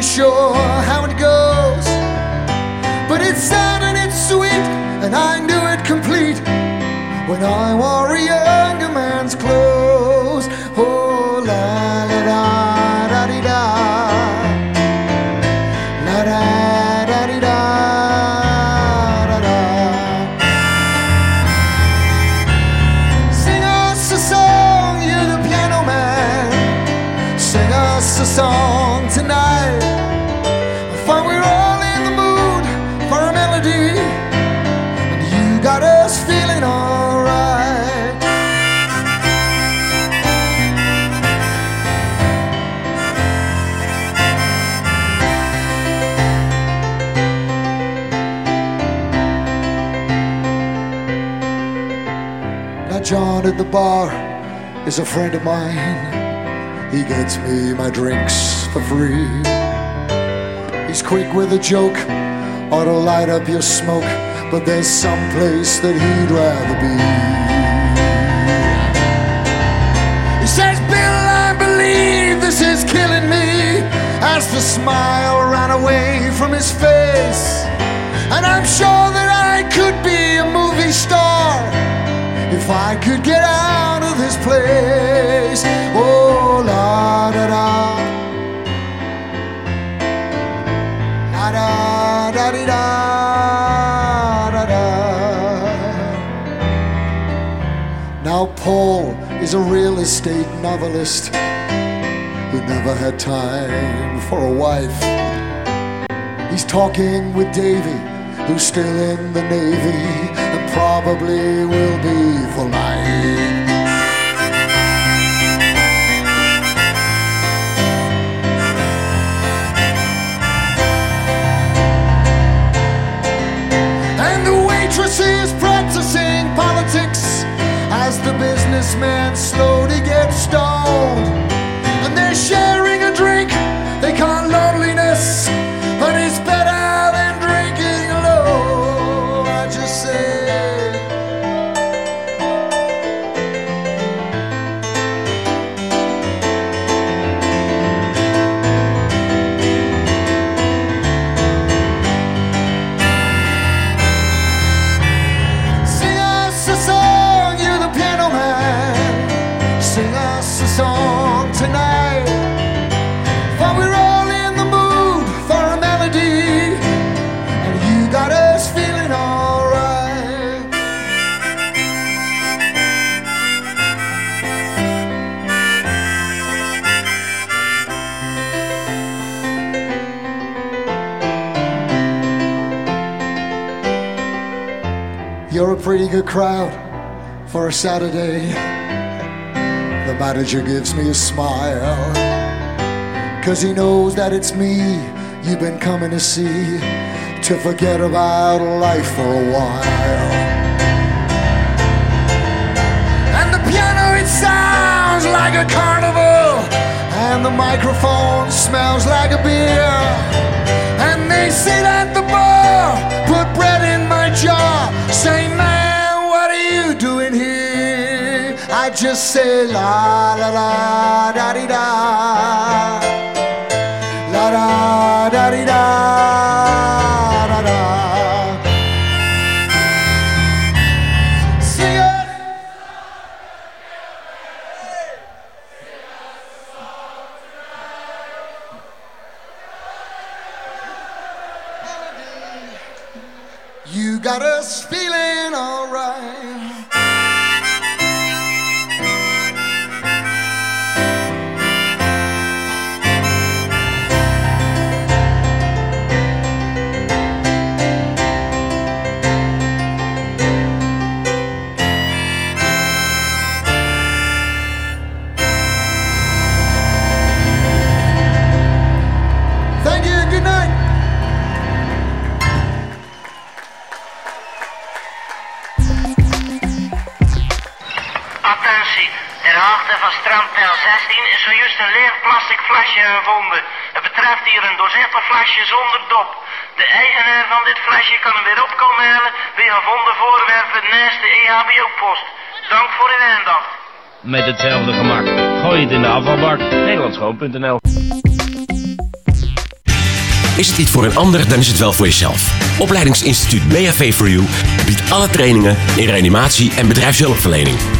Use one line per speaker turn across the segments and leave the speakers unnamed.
really sure how it goes. But it's sad and it's sweet, and I knew it complete when I wore is a friend of mine. He gets me my drinks for free. He's quick with a joke, ought to light up your smoke, but there's some place that he'd rather be. He says, Bill, I believe this is killing me. As the smile ran away from his face. And I'm sure that I could be a movie star if I could get out of this place. Oh, la da da. La da da di da da da. Now, Paul is a real estate novelist who never had time for a wife. He's talking with Davy, who's still in the Navy probably will be for life. And the waitress is practicing politics as the businessman slowly gets stoned. And they're crowd for a Saturday. The manager gives me a smile. Cause he knows that it's me you've been coming to see to forget about life for a while. And the piano, it sounds like a carnival. And the microphone smells like a beer. And they sit at the bar, put bread in my jar, Say, Just say, la la la da di da. La da da di da
Het betreft hier een doorzichtig flesje zonder dop. De eigenaar van dit flesje kan hem weer opkomen halen bij gevonden voorwerpen naast de EHBO-post. Dank voor uw aandacht.
Met hetzelfde gemak. Gooi het in de afvalbak. Nederlandschoon.nl
Is het iets voor een ander, dan is het wel voor jezelf. Opleidingsinstituut BHV for You biedt alle trainingen in reanimatie en bedrijfshulpverlening.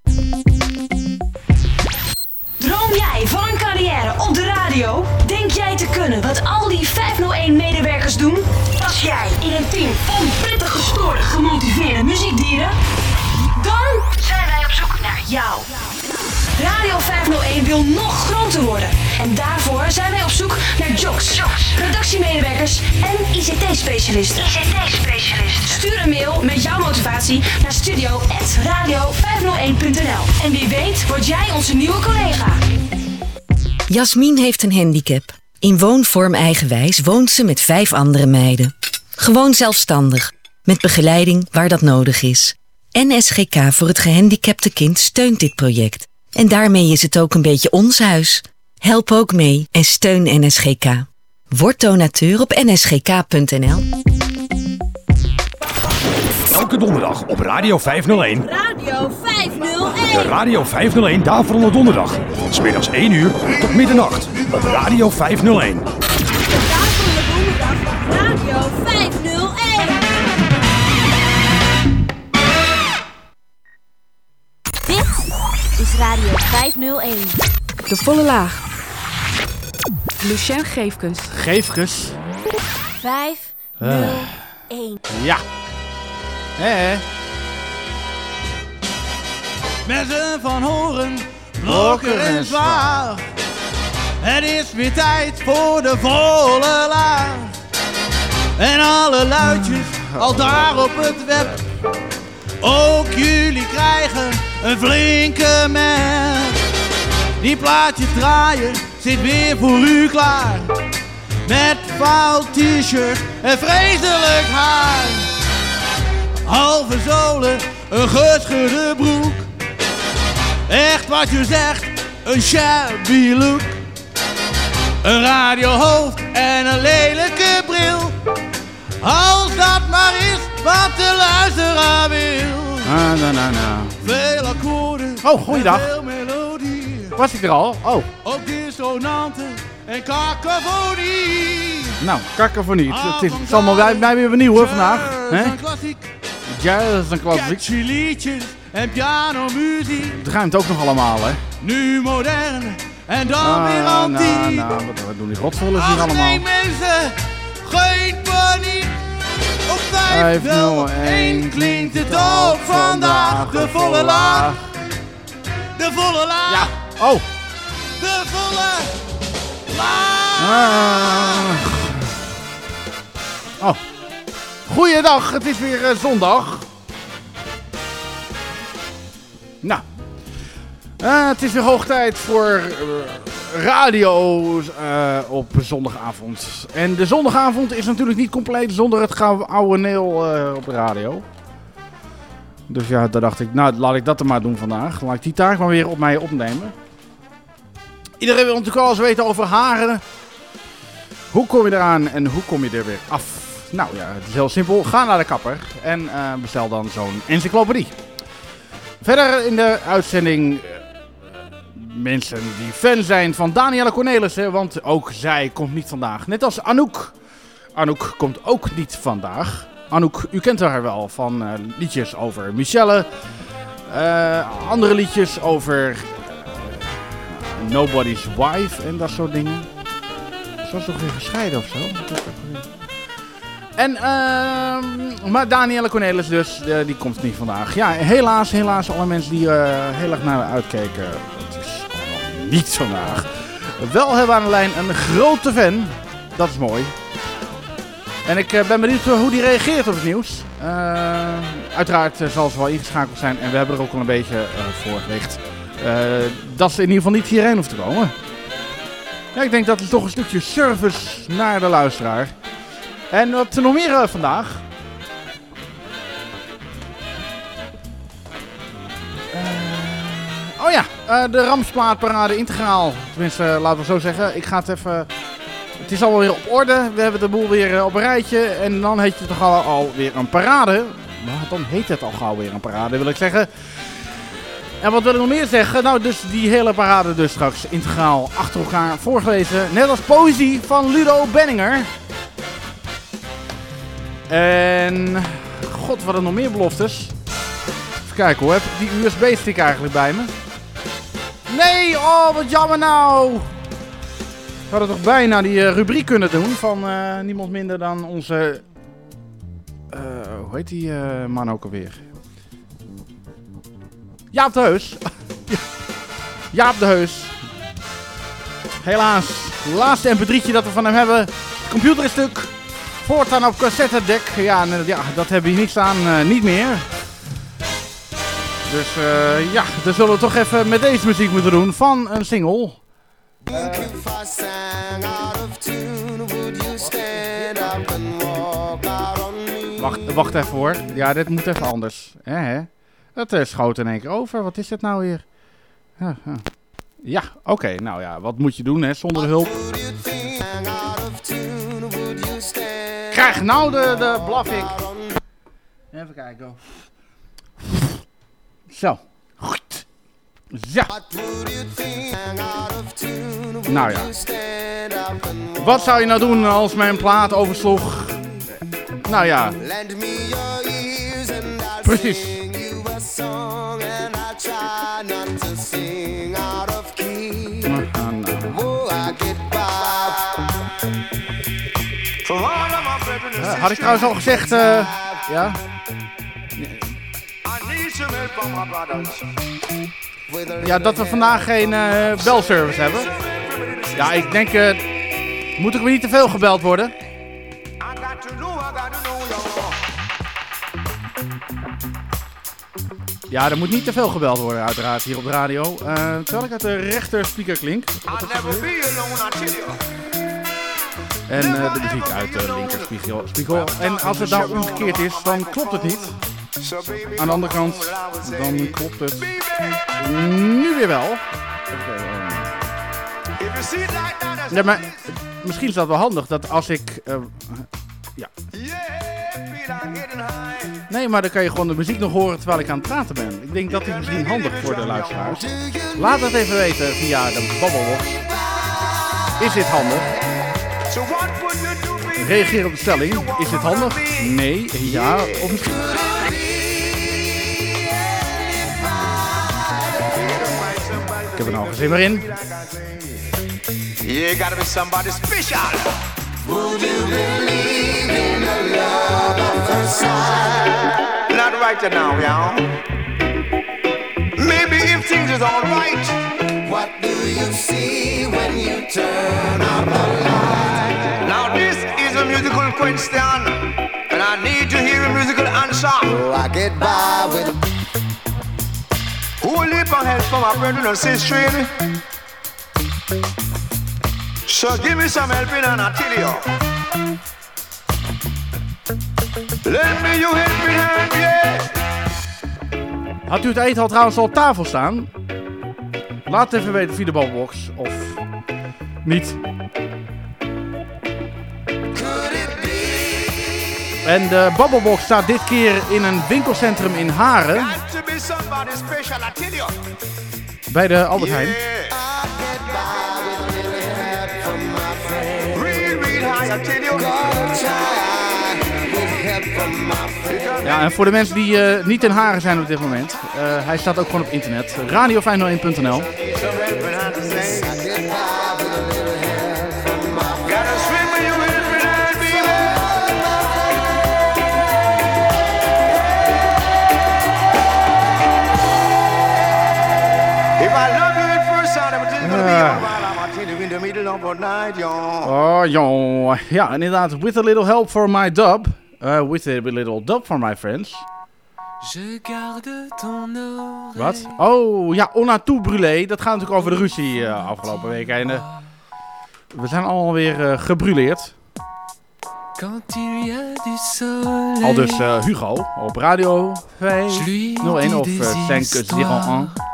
Van prettig gestoorde, gemotiveerde muziekdieren? Dan zijn wij op zoek naar jou. Radio 501 wil nog groter worden. En daarvoor zijn wij op zoek naar jocks, redactiemedewerkers en ICT-specialisten. ICT-specialisten. Stuur een mail met jouw motivatie naar studio.radio501.nl. En wie weet word jij onze nieuwe collega.
Jasmin heeft een handicap. In woonvorm eigenwijs woont ze met vijf andere meiden. Gewoon zelfstandig, met begeleiding waar dat nodig is. NSGK voor het gehandicapte kind steunt dit project. En daarmee is het ook een beetje ons huis. Help ook mee en steun NSGK. Word donateur op nsgk.nl.
Elke donderdag op Radio 501.
Radio 501.
De Radio 501 Daverende Donderdag. Van 's middags 1 uur tot middernacht op Radio 501.
Daverende Donderdag op Radio 501. Radio 501.
De volle laag. Lucien Geefkens.
Geefkes.
501.
Ja. Hé.
Mensen van horen, blokker en zwaar. Het is weer tijd voor de volle laag. En alle luidjes al daar op het web. Ook jullie krijgen een flinke merk. Die plaatjes draaien zit weer voor u klaar. Met fout t-shirt en vreselijk haar. Halve zolen, een geschudde broek. Echt wat je zegt, een shabby look. Een radiohoofd en een lelijke bril. Als dat maar is wat de luisteraar wil.
Ah, na, na, na.
Veel akkoorden.
Oh, goeiedag.
en Veel melodie.
Was ik er al? Oh,
Ook dissonanten en cacophonie.
nou, niet. Het is, het is allemaal mij, mij weer benieuwd hoor vandaag. Hè?
Een klassiek,
Jazz en klassiek.
catchy liedjes en pianomuziek.
Het ruimt ook nog allemaal hè.
Nu modern en dan
Ah,
weer
nou,
antiek.
nou, wat, wat doen die rotvollers hier allemaal?
nee mensen, geen paniek. Op 501 klinkt het ook vandaag. De volle laag. De volle laag.
Ja, oh.
De volle laag.
Ah. Oh. Goeiedag, het is weer eh, zondag. Nou. Eh, het is weer hoog tijd voor eh, radio eh, op zondagavond. En de zondagavond is natuurlijk niet compleet zonder het oude neel eh, op de radio. Dus ja, daar dacht ik, nou laat ik dat er maar doen vandaag. Laat ik die taak maar weer op mij opnemen. Iedereen wil natuurlijk alles weten over haren. Hoe kom je eraan en hoe kom je er weer af? Nou ja, het is heel simpel. Ga naar de kapper en eh, bestel dan zo'n encyclopedie. Verder in de uitzending mensen die fan zijn van Danielle Cornelissen, want ook zij komt niet vandaag. Net als Anouk. Anouk komt ook niet vandaag. Anouk, u kent haar wel van eh, liedjes over Michelle. eh, andere liedjes over eh, Nobody's Wife en dat soort dingen. Ze was weer gescheiden of zo? En, ehm maar Danielle Cornelis dus, die komt niet vandaag. Ja, helaas, helaas alle mensen die heel erg naar haar uitkeken. Niet naar. Wel hebben we aan de lijn een grote fan. Dat is mooi. En ik eh, ben benieuwd hoe die reageert op het nieuws. Eh, uiteraard eh, zal ze wel ingeschakeld zijn en we hebben er ook al een beetje eh, voor gelicht. eh, dat ze in ieder geval niet hierheen hoeft te komen. Ja, ik denk dat het toch een stukje service naar de luisteraar. En wat nog meer eh, vandaag. Oh ja, eh, de Ramsplaatparade integraal. Tenminste, eh, laten we zo zeggen. Ik ga het even... Het is allemaal weer op orde. We hebben de boel weer eh, op een rijtje. En dan heet het toch al, alweer een parade. Maar dan heet het al gauw weer een parade, wil ik zeggen. En wat wil ik nog meer zeggen? Nou, dus die hele parade dus straks integraal achter elkaar voorgelezen. Net als poëzie van Ludo Benninger. En... God, wat er nog meer beloftes. Even kijken hoor, heb ik die USB-stick eigenlijk bij me? Nee, oh wat jammer nou. We hadden toch bijna die eh, rubriek kunnen doen van eh, niemand minder dan onze... eh, hoe heet die man ook alweer? Jaap de Heus. Jaap de Heus. Helaas, laatste mp3'tje dat we van hem hebben. Computer is stuk. Voortaan op cassettedek. Ja, ja, dat hebben we niks aan. niet meer. Dus eh, ja, dan zullen we toch even met deze muziek moeten doen van een single. Wacht, wacht even hoor. Ja, dit moet even anders. Hè? Het eh, schoot in één keer over. Wat is dit nou weer? Ja, ja. oké. Nou ja, wat moet je doen hè, zonder hulp? Krijg nou de, de blaffik. Even kijken. Zo. Goed. Ja. Nou ja. Wat zou je nou doen als mijn plaat oversloeg? Nou ja. Precies. Ja, had ik trouwens al gezegd, eh, ja. Ja, dat we vandaag geen eh, belservice hebben. Ja, ik denk, eh moet ik weer niet te veel gebeld worden? Ja, er moet niet te veel gebeld worden, uiteraard, hier op de radio. Eh, terwijl ik uit de rechter speaker klink. En eh, de muziek uit de linker spiegel, spiegel. En als het nou omgekeerd is, dan klopt het niet. Aan de andere kant, dan klopt het nu weer wel. Ja, maar misschien is dat wel handig dat als ik... eh, ja. Nee, maar dan kan je gewoon de muziek nog horen terwijl ik aan het praten ben. Ik denk dat is misschien handig voor de luisteraars. Laat het even weten via de Babbelbox. Is dit handig? Reageer op de stelling. Is dit handig? Nee, ja of misschien. Heb er nou geen zin meer in.
You gotta be somebody special. Would you believe in the love of first sight? Not right now, y'all. Maybe if things is alright. What do you see when you turn out the light? Now this is a musical question, and I need to hear a musical answer. Oh, I get by with Who live for help from my brethren and sister? So give me some helping and I'll tell you. Lend me your helping hand, yeah.
Had u het eten al trouwens al op tafel staan? Laat even weten via de Babbelbox of niet. En de Babbelbox staat dit keer in een winkelcentrum in Haren. Bij de Albert Heijn. Ja, en voor de mensen die eh, niet in Haren zijn op dit moment. eh, hij staat ook gewoon op internet. Radio501.nl
Oh, jong. Ja, inderdaad. With a little help for my dub. Uh, with a little dub for my friends.
Je garde ton oreille.
Wat? Oh, ja, On a tout brûlé. Dat gaat natuurlijk over de ruzie eh, afgelopen week. En, eh, we zijn alweer eh gebruleerd. Al dus Hugo op Radio 501 of eh, 501.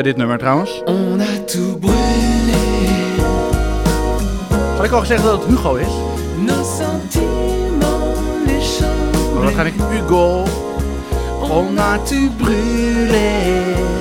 Dit nummer trouwens.
On a tout brûlé.
Had ik al gezegd dat het Hugo is?
Nos.
Maar dan ga ik Hugo. On a tout brûlé.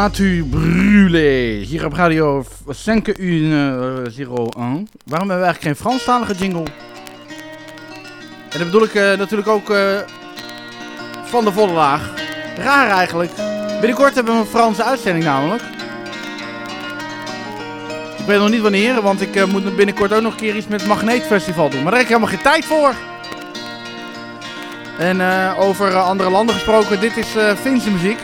Sais. On a tu
brûlé. Hier op Radio 5101. Waarom hebben we eigenlijk geen Franstalige jingle? En dat bedoel ik eh, natuurlijk ook eh, van de volle laag. Raar eigenlijk. Binnenkort hebben we een Franse uitzending namelijk. Ik weet nog niet wanneer, want ik eh, moet binnenkort ook nog een keer iets met het Magneetfestival doen. Maar daar heb ik helemaal geen tijd voor. En eh, over eh, andere landen gesproken, dit is eh Finse muziek.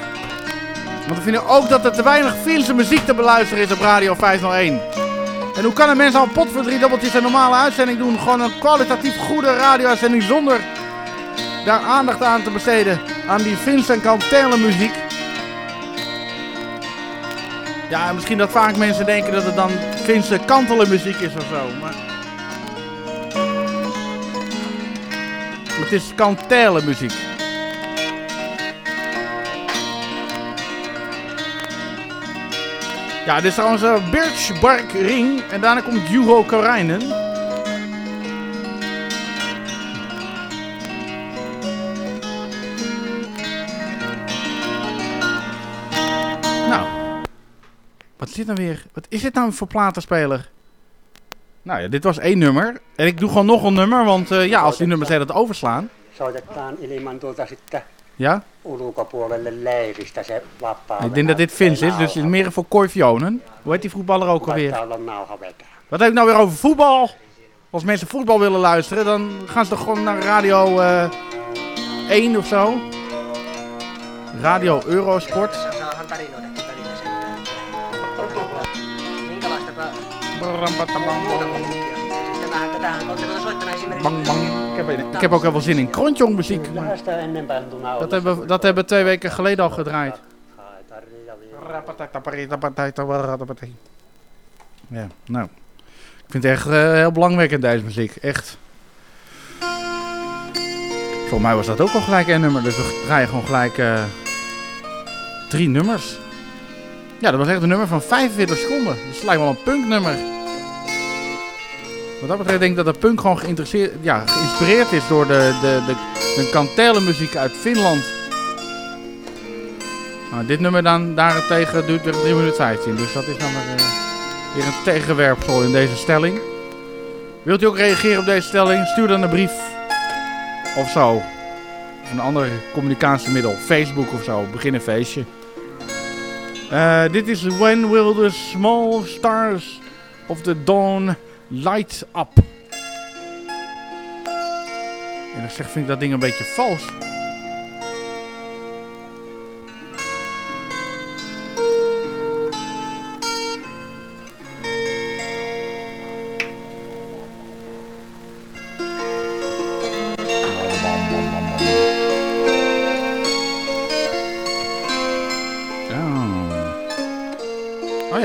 Want we vinden ook dat er te weinig Finse muziek te beluisteren is op Radio 501. En hoe kan een mens al pot voor drie dubbeltjes een normale uitzending doen? Gewoon een kwalitatief goede radio-uitzending zonder daar aandacht aan te besteden. Aan die Finse en muziek. Ja, en misschien dat vaak mensen denken dat het dan Finse kantele muziek is of zo. Maar... Het is kantele muziek. Ja, dit is trouwens uh, Birchbark Ring. En daarna komt Juho Karijnen. Nou. Wat is dit nou weer? Wat is dit nou voor platenspeler?
Nou ja, dit was één nummer. En ik doe gewoon nog een nummer, want eh, ja, als die nummers het overslaan.
Soitetaan ilman tuolta sitten
Ja?
ulkopuolelle leiristä se vapaa.
Ik denk dat dit Vince is, dus het is meer voor Corvionen. Hoe heet die voetballer ook alweer? Wat heb ik nou weer over voetbal? Als mensen voetbal willen luisteren, dan gaan ze toch gewoon naar radio eh 1 of zo? Radio Eurosport. Bang, bang. Ik heb, ik heb ook heel veel zin in Kronjong muziek. Dat hebben, we- dat hebben we twee weken geleden al gedraaid. Ja, nou. Ik vind het echt eh, heel belangwekkend deze muziek. Echt. Volgens mij was dat ook al gelijk een nummer. Dus we draaien gewoon gelijk eh, drie nummers. Ja, dat was echt een nummer van 45 seconden. Dus het lijkt wel een punknummer. Wat dat betreft denk ik dat de punk gewoon geïnteresseerd, ja, geïnspireerd is door de, de, de, de kantelenmuziek uit Finland. Nou, dit nummer dan daarentegen duurt weer 3 minuten 15. Dus dat is dan weer, eh, weer een tegenwerpsel in deze stelling. Wilt u ook reageren op deze stelling? Stuur dan een brief of zo. Of een ander communicatiemiddel. Facebook of zo. Begin een feestje. Eh, dit is When Will the Small Stars of the Dawn Light Up. En dan zeg, vind ik dat ding een beetje vals.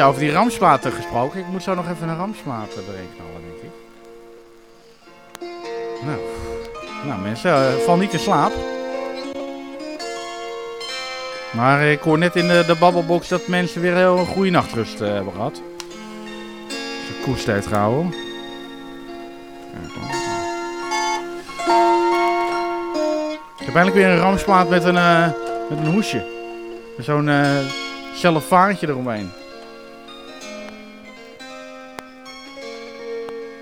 Over die ramsplaten gesproken. Ik moet zo nog even een ramsplaat knallen, denk ik. Nou, nou mensen, eh, val niet in slaap. Maar ik hoor net in de, de babbelbox dat mensen weer heel een goede nachtrust eh, hebben gehad. Koest heeft gehouden. Ik heb eigenlijk weer een ramsplaat met een, eh, met een hoesje. Zo'n cellofaantje eromheen.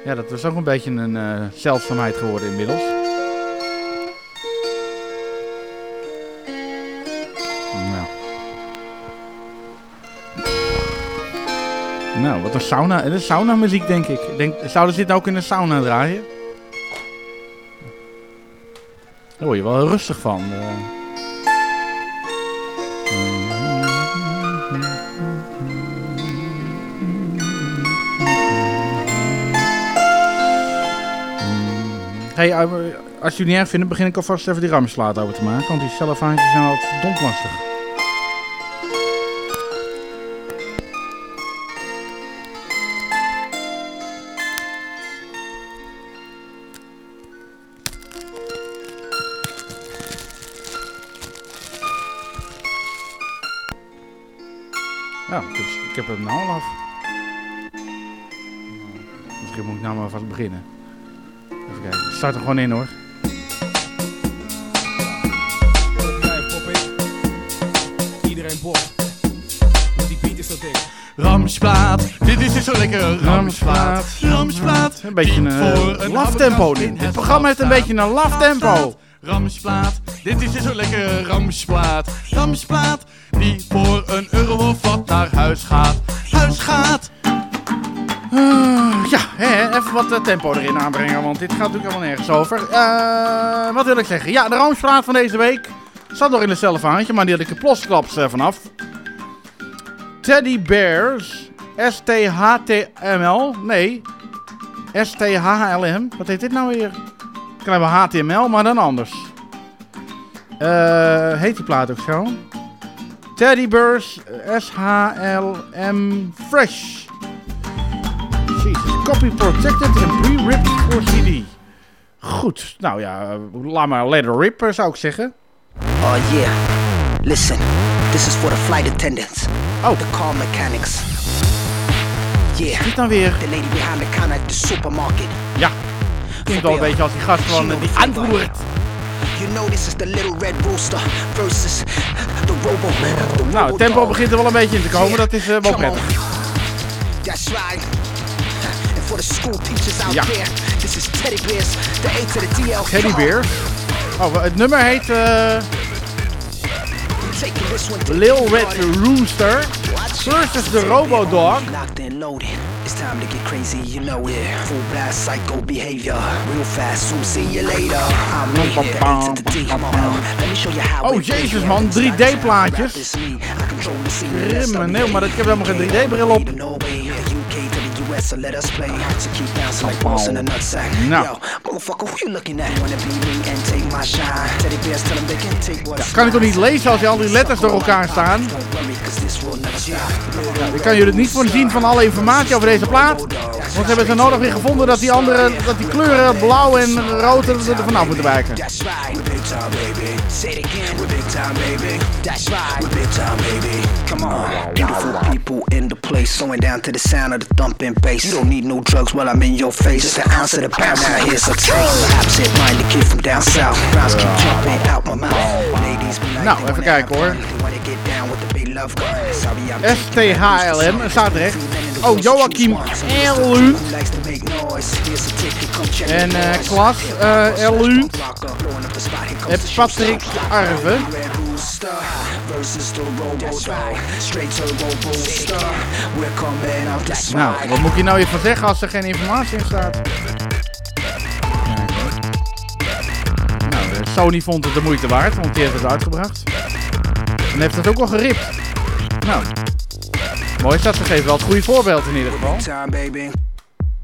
Ja, dat was ook een beetje een eh, zeldzaamheid geworden inmiddels. Nou. Nou, wat een sauna. Het is sauna muziek denk ik. denk, zouden ze dit ook in een sauna draaien? Daar word je wel rustig van. eh. Hey, als jullie niet erg vinden, begin ik alvast even die ramslaat over te maken. Want die cellofaantjes zijn altijd verdomd lastig. Ik heb, ik heb hem nou al af. Misschien moet ik nou maar vast beginnen. Even kijken. Start er gewoon in hoor.
Iedereen pop. Want die beat is zo dik.
Ramsplaat, dit is dus zo lekker Ramsplaat. Ramsplaat,
Een beetje
die voor
een
een
laf tempo dit. programma heeft een beetje een laf tempo.
Ramsplaat, dit is dus zo lekker Ramsplaat. Ramsplaat, die voor een euro of wat naar huis gaat. Huis gaat.
Ja, hè, even wat eh, tempo erin aanbrengen, want dit gaat natuurlijk helemaal nergens over. Eh, wat wil ik zeggen? Ja, de Roomspraat van deze week zat nog in hetzelfde vaantje, maar die had ik er plosklaps eh, vanaf. Teddy Bears, S-T-H-T-M-L, nee, S-T-H-L-M. Wat heet dit nou weer? Kan hebben HTML, maar dan anders. Heet die plaat ook zo? Teddy Bears, S-H-L-M Fresh. Copy protected en pre-ripped voor CD. Goed, nou ja, laat maar let it rip, eh, zou ik zeggen.
Oh yeah. Listen, this is for the flight attendants.
Oh.
The car mechanics. Yeah.
Dit dan weer.
The lady behind the counter at the supermarket.
Ja. Klinkt wel een beetje als die gast van eh, die antwoord.
You know this is the little red rooster versus the robo. The
Nou, het tempo begint er wel een beetje in te komen, dat is eh, wel prettig.
That's right.
Ja.
there. This is Teddy Bears, the A to the DL.
Teddy Bears. Oh, het nummer heet eh,
to
Lil Red Rooster versus the Robodog.
It's time to get crazy, you know it. Full blast psycho behavior. Real fast, see you later. I'm
Oh jezus man,
It's not
3D plaatjes. Crimineel, maar ik heb helemaal geen 3D bril op.
To US, so let us play. So keep bouncing like balls in a nutsack.
Nou.
Yo, motherfucker, who you looking at? Wanna be me and take my shine. Teddy bears tell them they can take what's
Kan ik toch niet lezen als je al die letters door elkaar staan? Ja, ik kan jullie niet voorzien van alle informatie over deze plaat. Want ze hebben ze nodig weer gevonden dat die andere, dat die kleuren blauw en rood er vanaf moeten wijken.
Come on, beautiful people in the place, slowing down to the sound of the thumping bass. You don't need no drugs while I'm in your face. Just an ounce of the bounce. Now here's a taste. Absent-minded kid from down south. Rhymes keep jumping out my mouth. Ladies be like,
Nou, even kijken hoor.
have fun. They wanna get down with the big love gun. Sorry, I'm
STHLM, er staat recht. Oh, Joachim
check
En eh
boys.
Klas eh
here
En Patrick Arve. Nou, wat moet ik hier nou even van zeggen als er geen informatie in staat? Nou, eh, Sony vond het de moeite waard, want die heeft het uitgebracht. En heeft het ook wel geript. Nou, mooi is dat. Ze geven wel het goede voorbeeld in ieder geval.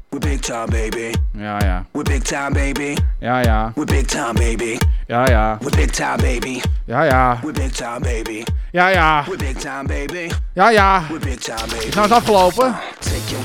We're big time, baby.
Ja, ja.
We're big time, baby.
Ja, ja.
We're big time, baby.
Ja, ja.
We're big time, baby.
Ja, ja.
We're big time, baby.
Ja, ja.
We're big time, baby.
Ja, ja.
We're big time, baby.
Is nou eens afgelopen?
Take your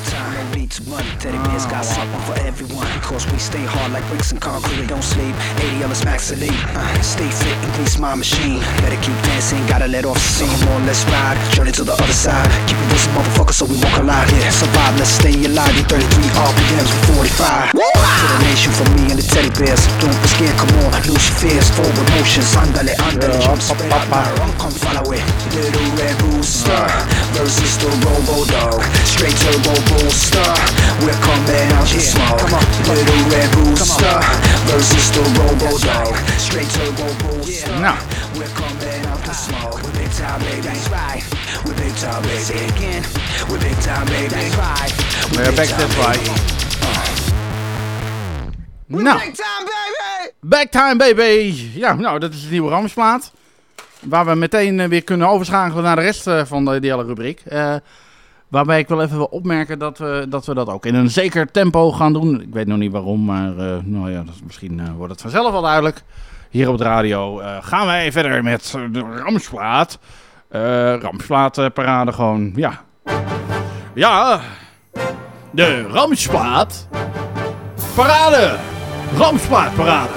no need. Teddy bears got something for everyone. Cause we stay hard like bricks and concrete. Don't sleep, 80 of us max elite. Uh, stay fit and grease my machine. Better keep dancing, gotta let off the steam. More, let's ride, journey to the other side. Keep it this motherfucker so we won't collide. Yeah, survive, let's stay alive. You 33 RPMs for 45. To the nation for me and the teddy bears. Don't be scared, come on, lose your fears. Forward motions, andale, andale, jump, spread out my run, come follow it. Little red rooster versus the robo dog. Straight turbo booster. We're coming out the smoke. Come on, little red rooster versus the robo dog. Straight turbo booster.
Nou.
We're coming out the smoke. We're big time, baby. That's right. We're big time, baby. Say again. We're big time, baby. That's right.
Nou ja, back that's right. Nou. Backtime baby! Ja, nou, dat is de nieuwe Ramsplaat. Waar we meteen eh, weer kunnen overschakelen naar de rest eh, van de, die hele rubriek. Eh, waarbij ik wel even wil opmerken dat we, dat we dat ook in een zeker tempo gaan doen. Ik weet nog niet waarom, maar eh, nou ja, misschien eh, wordt het vanzelf wel duidelijk. Hier op de radio eh, gaan wij verder met de Ramsplaat. Eh Ramsplaat eh, parade gewoon, ja. Ja, de Ramsplaat parade. Ramsplaat parade.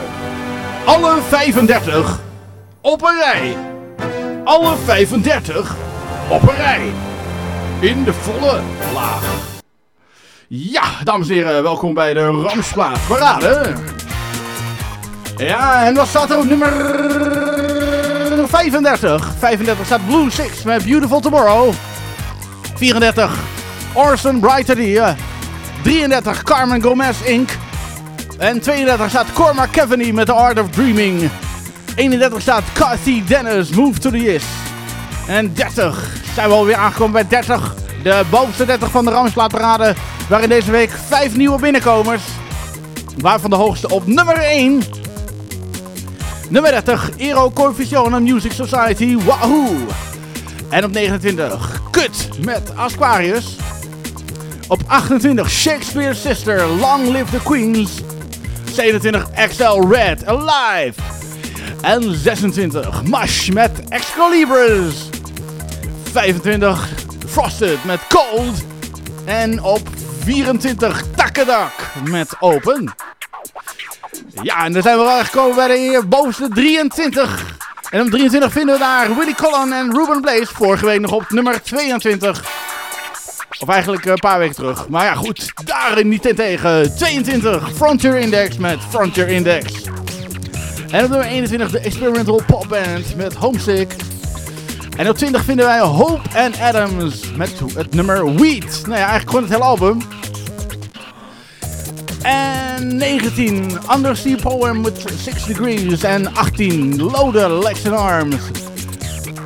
Alle 35 op een rij. Alle 35 op een rij. In de volle laag. Ja, dames en heren, welkom bij de Ramsplaat parade. Ja, en wat staat er op nummer 35? 35 staat Blue Six met Beautiful Tomorrow. 34 Orson Bright Idea. 33 Carmen Gomez Inc. En 32 staat Cormac Cavany met The Art of Dreaming. 31 staat Cathy Dennis, Move to the Is. En 30 zijn we alweer aangekomen bij 30. De bovenste 30 van de Ramsplaatparade. Waarin deze week 5 nieuwe binnenkomers. Waarvan de hoogste op nummer 1. Nummer 30, Ero Coefficione Music Society, Wahoo! En op 29, Kut met Aquarius. Op 28, Shakespeare Sister, Long Live the Queens. 27, XL Red, Alive. En 26, Mash met Excaliburs. 25, Frosted met Cold. En op 24, Takkedak met Open. Ja, en dan zijn we wel gekomen bij de bovenste 23. En op 23 vinden we daar Willy Collin en Ruben Blaze. Vorige week nog op nummer 22. Of eigenlijk een paar weken terug. Maar ja, goed. Daarin niet tegen. 22. Frontier Index met Frontier Index. En op nummer 21 de Experimental Pop Band met Homesick. En op 20 vinden wij Hope and Adams met het nummer Weed. Nou ja, eigenlijk gewoon het hele album. En 19, Undersea Poem with 6 Degrees. En 18, Lode Legs and Arms.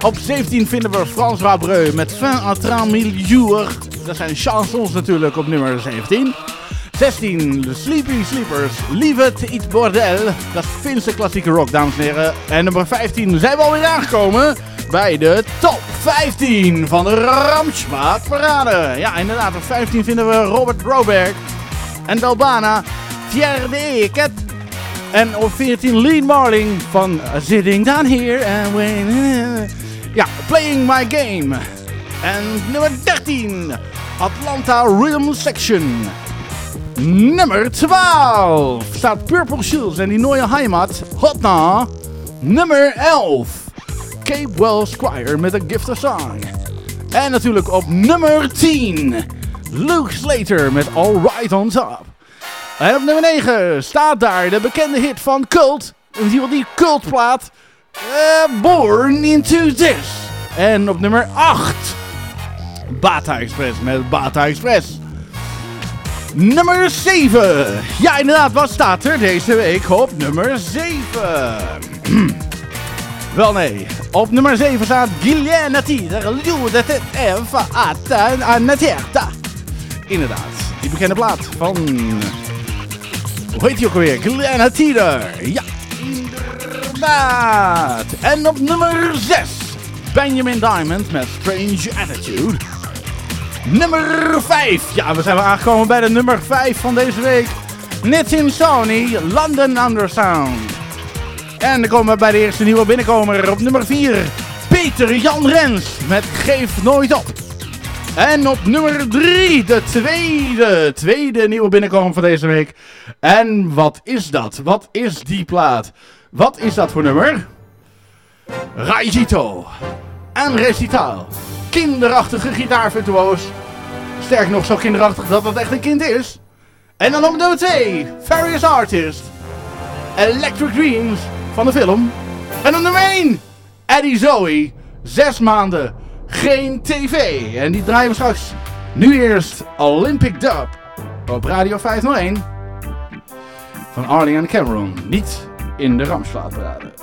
Op 17 vinden we Frans Rabreu met Fin à 30 mille jours. Dat zijn chansons natuurlijk op nummer 17. 16, de Sleepy Sleepers, Leave It It Bordel. Dat is Finse klassieke rock, dames en heren. En nummer 15 zijn we alweer aangekomen bij de top 15 van de Ramsmaat Parade. Ja, inderdaad, op 15 vinden we Robert Broberg en Dalbana, de Eket. En op 14 Lee Marling van Sitting Down Here and Waiting. Ja, Playing My Game. En nummer 13, Atlanta Rhythm Section. Nummer 12 staat Purple Shields en die Neue Heimat. Hot na. Nummer 11, Cape Wells Choir met A Gift of Song. En natuurlijk op nummer 10, Luke Slater met All Right On Top. En op nummer 9 staat daar de bekende hit van Cult. Ieder geval die cultplaat. eh, Born Into This. En op nummer 8. Bata Express met Bata Express. Nummer 7. Ja, inderdaad, wat staat er deze week op nummer 7? Wel nee. Op nummer 7 staat Guilaine Nati. Inderdaad, die bekende plaat van... Hoe heet die ook alweer? Tieder. Ja, inderdaad. En op nummer 6, Benjamin Diamond met Strange Attitude. Nummer 5. Ja, we zijn weer aangekomen bij de nummer 5 van deze week. Nitin Sony, London Undersound. En dan komen we bij de eerste nieuwe binnenkomer op nummer 4. Peter Jan Rens met Geef Nooit Op. En op nummer 3, de tweede, tweede nieuwe binnenkomer van deze week. En wat is dat? Wat is die plaat? Wat is dat voor nummer? Raijito. En Recital. Kinderachtige gitaarvirtuoos. Sterker nog, zo kinderachtig dat dat echt een kind is. En dan op nummer 2, Various Artist. Electric Dreams van de film. En op nummer 1, Eddie Zoe. Zes maanden, geen tv. En die draaien we straks. Nu eerst Olympic Dub op Radio 501. Van Arling en Cameron. Niet in de Ramslaatparade. Ja.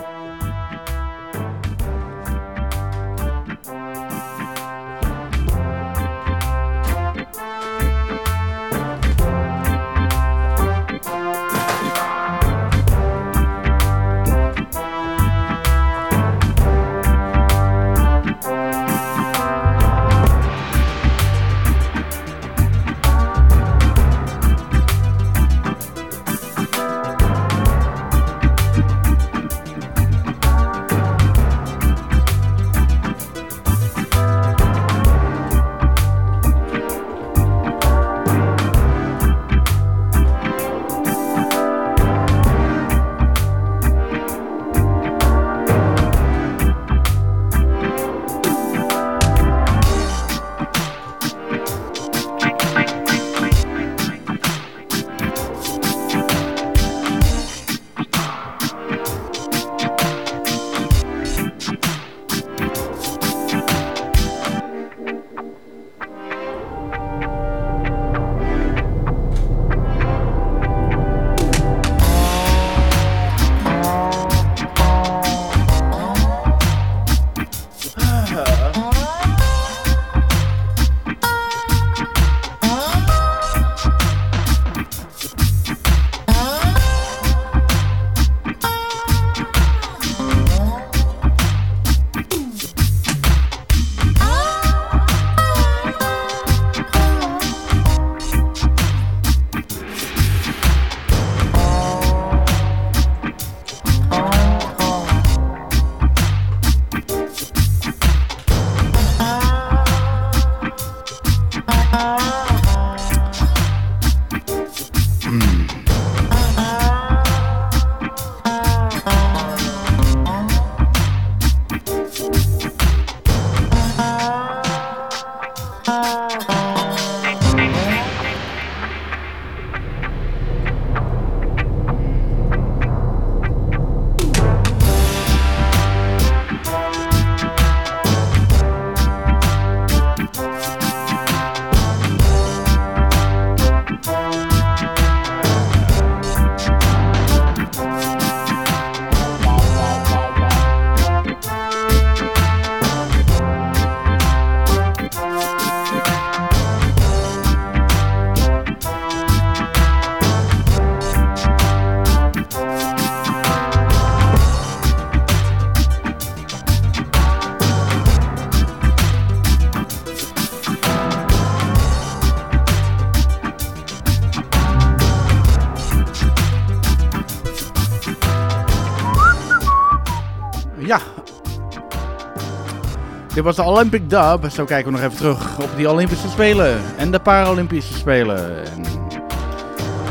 Dit was de Olympic Dub. Zo kijken we nog even terug op die Olympische Spelen. En de Paralympische Spelen. En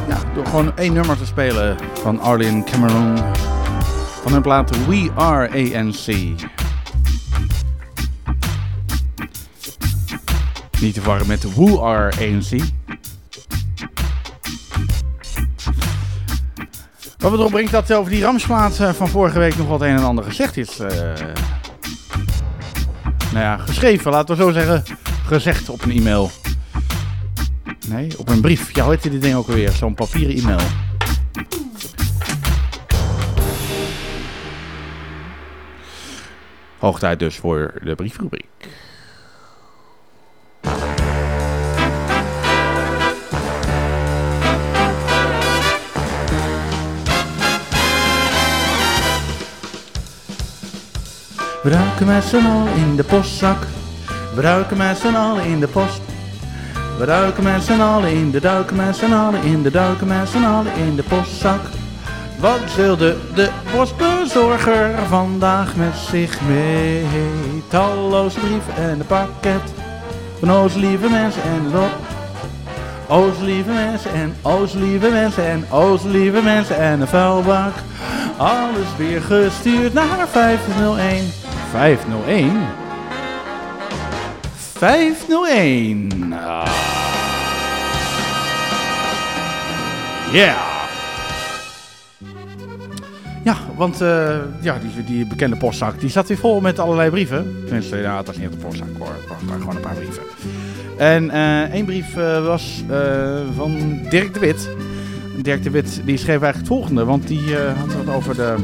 ja, door gewoon één nummer te spelen van Arlene Cameron. Van hun plaat We Are ANC. Niet te verwarren met Who Are ANC. Wat me erop brengt dat over die Ramsplaat eh, van vorige week nog wat een en ander gezegd is. eh. Nou ja, geschreven, laten we zo zeggen. Gezegd op een e-mail. Nee, op een brief. Ja, hoe heet dit ding ook alweer? Zo'n papieren e-mail. Hoog tijd dus voor de briefrubriek. We ruiken met z'n allen in de postzak. We ruiken met z'n allen in de post. We ruiken met z'n allen in de duiken met z'n allen in de duiken met z'n allen in de postzak. Wat wilde de postbezorger vandaag met zich mee? Talloze brieven en een pakket van onze lieve mensen en wat? Oze lieve mensen en oze lieve mensen en oze lieve mensen en een vuilbak. Alles weer gestuurd naar 501. 501? 501. Ah. Yeah. Ja, want eh, ja, die, die bekende postzak die zat weer vol met allerlei brieven. Tenminste, ja, het was niet de postzak hoor. Het gewoon een paar brieven. En eh één brief eh, was van Dirk de Wit. Dirk de Wit die schreef eigenlijk het volgende. Want die had het over de...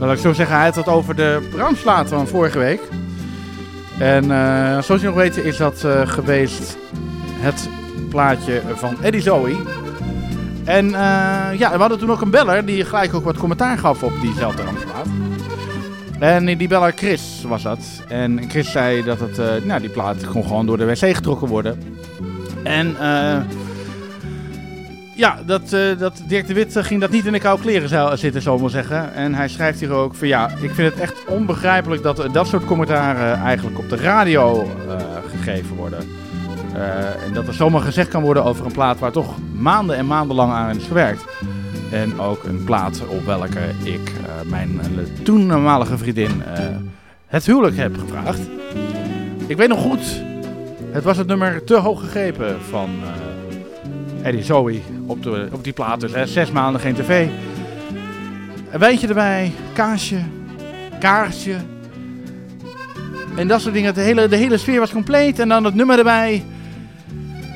Laat ik zo zeggen, hij had het over de Bramslaat van vorige week. En eh, zoals je nog weet is dat eh, geweest het plaatje van Eddie Zoe. En eh, ja, we hadden toen ook een beller die gelijk ook wat commentaar gaf op diezelfde Ramsplaat. En die beller Chris was dat. En Chris zei dat het, nou, die plaat kon gewoon door de wc getrokken worden. En eh, ja, dat, eh, dat Dirk de Wit eh, ging dat niet in de koude kleren zou zitten, zo maar zeggen. En hij schrijft hier ook van ja, ik vind het echt onbegrijpelijk dat dat soort commentaren eigenlijk op de radio eh, gegeven worden. En dat er zomaar gezegd kan worden over een plaat waar toch maanden en maandenlang aan is gewerkt. En ook een plaat op welke ik mijn toenmalige vriendin het huwelijk heb gevraagd. Ik weet nog goed, het was het nummer Te Hoog Gegrepen van Eddie Zoe op, de, op die plaat. Dus zes maanden geen tv. Een wijntje erbij, kaasje, kaarsje. En dat soort dingen. De hele, de hele sfeer was compleet. En dan het nummer erbij.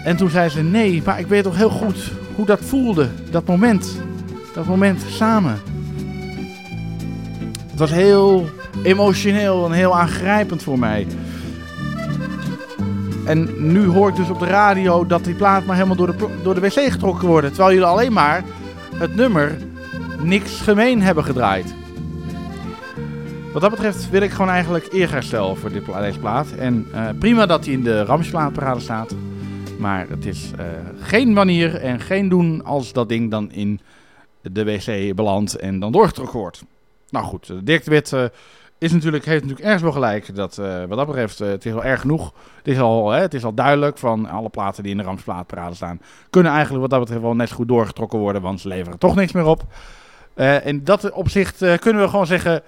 En toen zei ze nee, maar ik weet toch heel goed hoe dat voelde. Dat moment. Dat moment samen. Het was heel emotioneel en heel aangrijpend voor mij. En nu hoor ik dus op de radio dat die plaat maar helemaal door de, door de wc getrokken wordt. Terwijl jullie alleen maar het nummer Niks Gemeen hebben gedraaid. Wat dat betreft wil ik gewoon eigenlijk eerherstel voor dit deze plaat. En eh, prima dat hij in de Ramsplaatparade staat. Maar het is eh, geen manier en geen doen als dat ding dan in de wc belandt en dan doorgetrokken wordt. Nou goed, eh, Dirk de Wit is natuurlijk, heeft natuurlijk ergens wel gelijk. Dat, eh, wat dat betreft, eh, het is wel erg genoeg. Het is, al, hè, het is al duidelijk van alle platen die in de Ramsplaatparade staan... kunnen eigenlijk wat dat betreft wel net goed doorgetrokken worden... want ze leveren toch niks meer op. Eh, in dat opzicht kunnen we gewoon zeggen...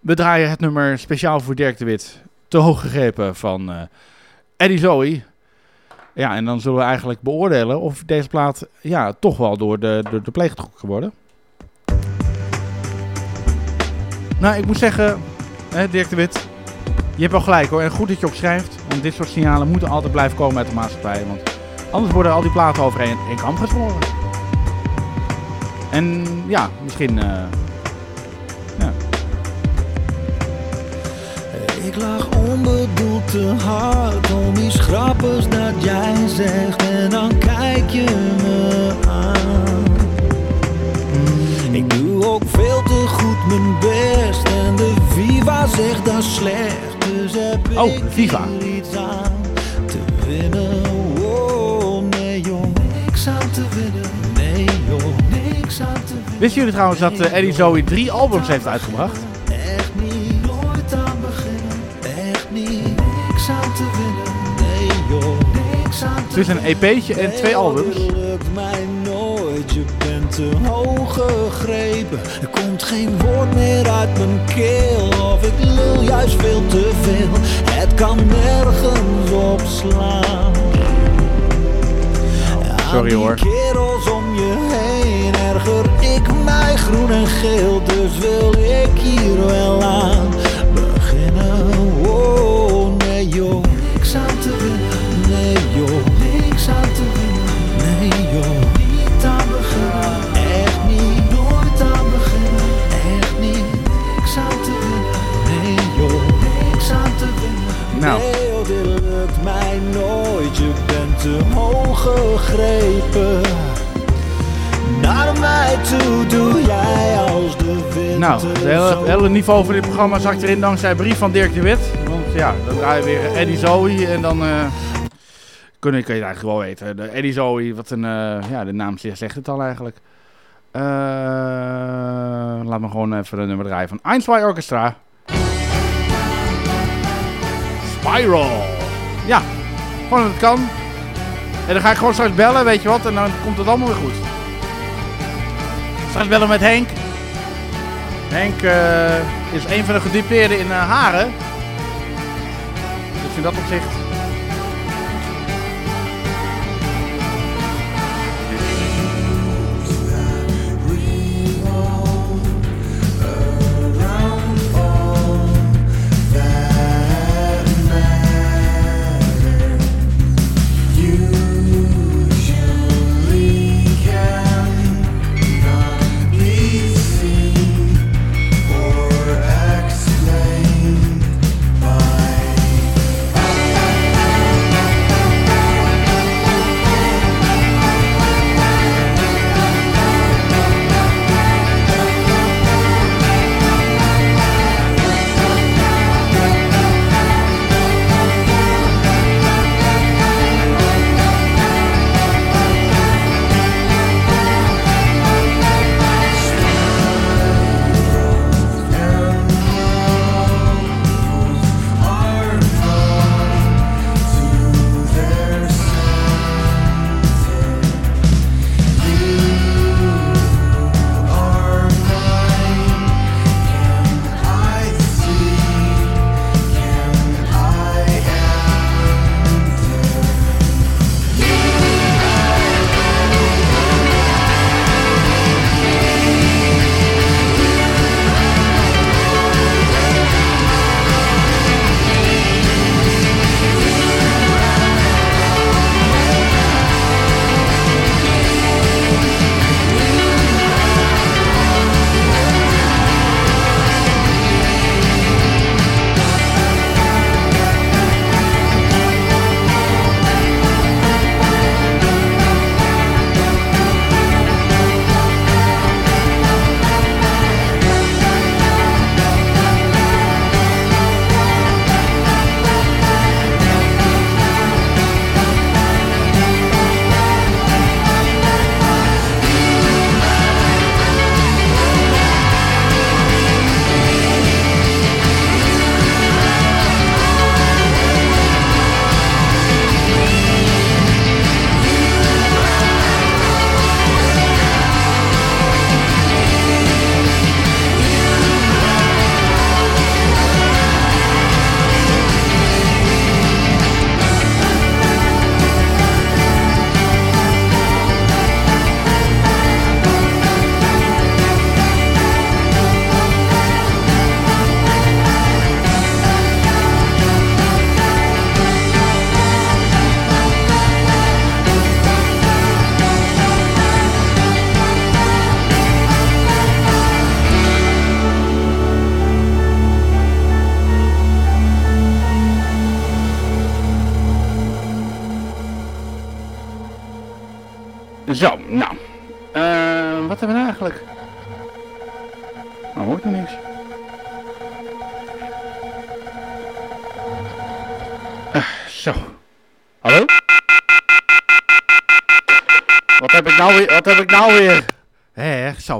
we draaien het nummer speciaal voor Dirk de Wit... te hoog gegrepen van Eddie Zoe... Ja, en dan zullen we eigenlijk beoordelen of deze plaat ja, toch wel door de, door de pleeg getrokken worden. Nou, ik moet zeggen, hè, Dirk de Wit, je hebt wel gelijk hoor. En goed dat je ook schrijft, want dit soort signalen moeten altijd blijven komen uit de maatschappij. Want anders worden al die platen over één één kam geschoren. En ja, misschien... eh, ja.
Ik lag onbedoeld te hard om iets grappigs dat jij zegt en dan kijk je me aan. Ook veel te goed mijn best en de Viva zegt dat slecht, dus heb
Oh,
ik
de Viva.
iets aan te winnen. Oh nee jong, niks aan te winnen. Nee jong, niks aan te winnen.
Wisten jullie trouwens dat eh, Eddie Zoe drie albums heeft uitgebracht?
echt niet. Nooit aan beginnen, echt niet. Niks aan te winnen, nee joh, niks aan te
Het is een EP'tje en twee albums.
Het lukt te hoog gegrepen. Er komt geen woord meer uit mijn keel. Of ik lul juist veel te veel. Het kan nergens op slaan.
Sorry hoor.
Kerels om je heen, erger ik mij groen en geel. Dus wil ik hier wel aan
Nou.
Dit lukt mij nooit. Je bent te hoog gegrepen. Naar mij toe doe jij als de wind.
Nou, het hele, hele niveau van dit programma zakt erin dankzij brief van Dirk de Wit. Want ja, dan draai je weer Eddie Zoe en dan kun, je, kun je het eigenlijk wel weten. De Eddie Zoe, wat een, eh, ja, de naam zegt het al eigenlijk. Eh, laat me gewoon even een nummer draaien van Einstein Orchestra. Ja, gewoon dat het kan. En dan ga ik gewoon straks bellen, weet je wat, en dan komt het allemaal weer goed. Straks bellen met Henk. Henk eh, is een van de gedupeerden in eh, Haren. Dus in dat opzicht.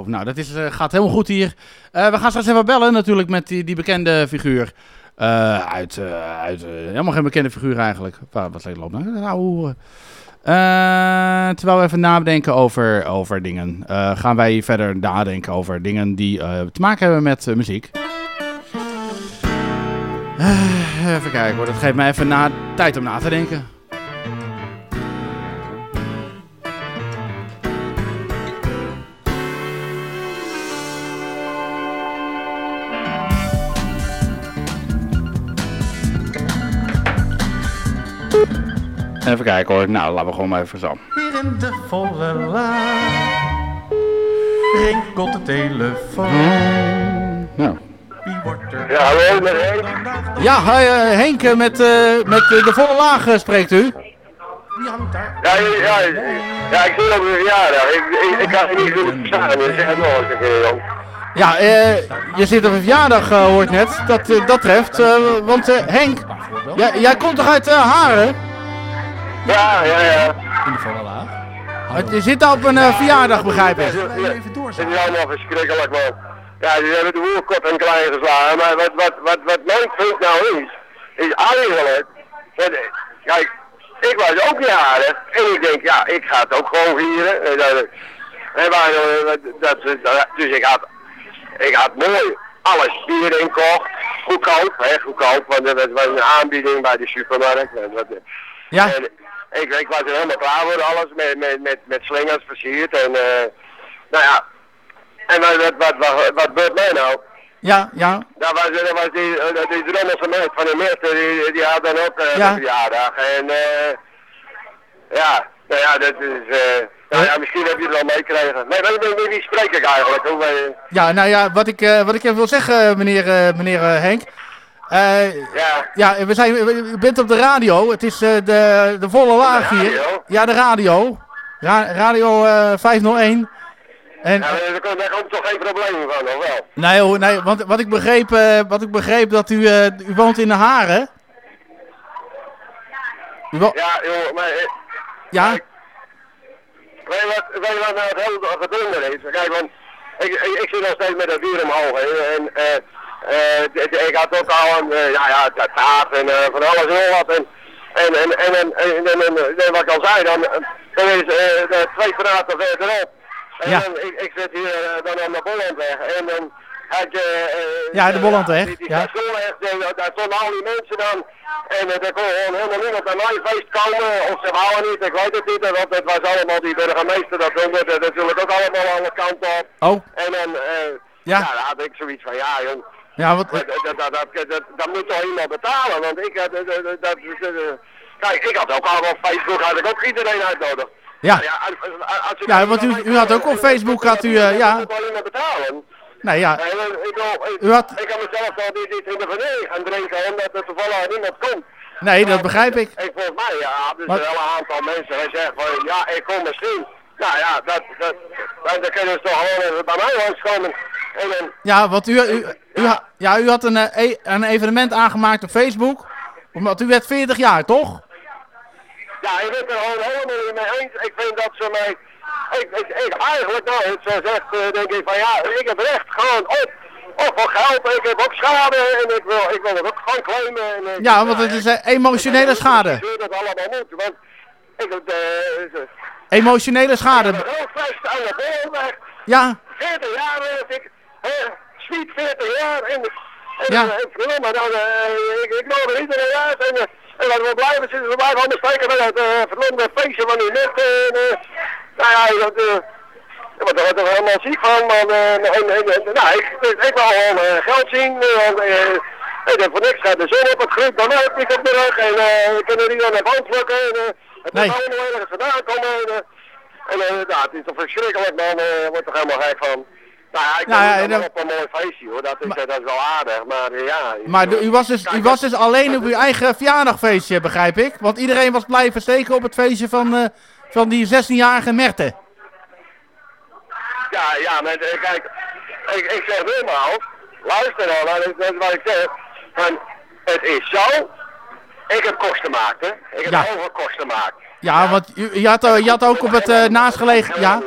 Nou, dat is, eh, gaat helemaal goed hier. Eh, we gaan straks even bellen natuurlijk met die, die bekende figuur. Eh, uit, uit helemaal geen bekende figuur eigenlijk. Wat, wat loopt nou? Nou, terwijl we even nadenken over, over dingen, gaan wij verder nadenken over dingen die te maken hebben met muziek. Even kijken hoor, dat geeft mij even na, tijd om na te denken. Even kijken hoor, nou laten we gewoon maar even zo.
Hier in de volle laan rinkelt de telefoon.
Nou.
Wie wordt er?
Ja, hallo, met Henk.
Ja, hi, eh, Henk, eh, met, eh, met de volle laag spreekt u.
Wie hangt daar?
Ja, ja, ja, ja, ik zit op een verjaardag. Ik, ik, ik kan niet goed verstaan. Dus zeg het nog eens een keer, jong.
Ja, eh, je zit op een verjaardag, hoort net. Dat, dat treft. eh, want Henk, jij, jij komt toch uit Haren?
Ja, ja, ja.
In de volle laag. Je zit op een eh, verjaardag, begrijp ik.
Het is allemaal verschrikkelijk, man. Ja, die hebben de boel kort en klein geslagen. Maar wat, wat, wat, wat mijn punt nou is, is eigenlijk... Dat, kijk, ik was ook jarig. En ik denk, ja, ik ga het ook gewoon vieren. En dat, en waar, eh, dat, dat, dus ik had, ik had mooi alles bier inkocht. Goedkoop, hè, goedkoop. Want dat was een aanbieding bij de supermarkt. En dat,
Ja.
en ik, ik was er helemaal klaar voor alles, met, met, met, met slingers versierd en eh nou ja. En wat, wat, wat, wat, wat gebeurt mij nou?
Ja, ja.
Dat was, dat was die, die meid van de Meester, die, die had dan ook
Ja.
een verjaardag. En eh ja, nou ja, dat is, eh nou ja, misschien heb je het wel meegekregen. Nee, je, wie spreek ik eigenlijk? Hoe, eh,
Ja, nou ja, wat ik, eh, wat ik even wil zeggen, meneer, meneer Henk. Eh,
ja.
ja, we zijn, u bent op de radio. Het is eh, de, de volle laag hier. Ja, de radio. Ra- radio eh, 501. En,
ja, daar komt, toch geen probleem van, of wel?
nee, hoor, nee, want wat ik begreep, eh, wat ik begreep dat u, eh, u woont in de Haren. U wo-
Ja, joh, maar... eh,
ja?
Weet je wat, weet je wat nou het hele gedonder is? Kijk, want ik, ik, ik zit nog steeds met dat bier omhoog. hè, En eh eh, eh, ik had ook al een, eh, ja, ja, taart en eh, van alles en wat. En, en, en, en, en, wat ik al zei, dan, er is twee praten verderop. En
ja.
ik, ik zit hier dan aan de Bollandweg. En dan had je...
ja, de Bollandweg.
Die, die
ja.
daar stonden al die mensen dan. En uh, er kon gewoon helemaal niemand dat mijn feest komen. Of ze wouden niet, ik weet het niet. Want het was allemaal die burgemeester, dat doen we natuurlijk ook allemaal alle kanten op.
Oh.
En dan...
ja.
ja, had ik zoiets van, ja jong,
ja, wat,
Dat, dat, dat, dat, dat, dat moet toch iemand betalen, want ik had, dat, kijk, ik had ook al op Facebook, had ik ook iedereen uitnodigd.
Ja.
Nou als,
Ja, want u, u had ook op Facebook, had u, eh, ja.
moet toch iemand betalen?
Nee, ja.
Ik, ik,
had-
ik kan mezelf wel niet, niet in de vereniging gaan drinken, omdat er toevallig niemand komt.
Nee, dat begrijp ik.
Ik volgens mij, ja, dus er wel een aantal mensen die zeggen van, ja, ik kom misschien. Nou ja, dat, dat, dan, kunnen ze toch gewoon even bij mij langskomen. En
Ja, want u, u, u, ha- ja, u had een, eh, e- een evenement aangemaakt op Facebook. Omdat u werd 40 jaar, toch?
Ja, ik ben het er gewoon helemaal niet mee eens. Ik vind dat ze mij... Ik, ik, ik eigenlijk nou, het ze zegt, eh, denk ik van ja, ik heb recht gewoon op. Of voor geld, ik heb ook schade en ik wil, ik wil er ook van claimen. En,
Ja, want het is eh, emotionele schade.
Ik dat allemaal moet, want ik heb de...
Emotionele schade.
Ik heb een groot feest aan de.
Ja,
40 jaar ik. Eh sweet 40 jaar. En, en,
Ja.
en, en verdomme, maar dan, eh, ik, ik nodig iedereen uit. En, eh, en we blijven zitten, we blijven anders steken met dat uh, verdomde feestje van die net. En, eh, nou ja, dat... eh ik word er helemaal ziek van, man. eh, en, en, en, nou, ik, ik, ik wil gewoon eh, geld zien. eh, want, eh, en dan voor niks gaat de zon op het groep, dan heb ik op de rug. En eh, we kunnen niet aan de band plukken. En, eh, het
Nee.
moet allemaal ergens vandaan komen. En, eh, en eh, nou, het is toch verschrikkelijk, man. eh, wordt toch helemaal gek van. Nou ja, ik
Nou ja, dan-
op een mooi feestje, hoor. Dat is, dat is wel aardig, maar eh, ja.
maar u was, dus, u was dus alleen op uw eigen verjaardagfeestje, begrijp ik. Want iedereen was blijven steken op het feestje van, eh, van die 16-jarige Merte.
Ja, ja, maar eh, kijk, ik, ik zeg nogmaals, luister nou, dat is, wat ik zeg. Van, het is zo, ik heb kosten gemaakt, hè. Ik heb
Ja.
heel veel kosten gemaakt.
Ja, want u, je, had, je had ook op het eh, naastgelegen... Ja,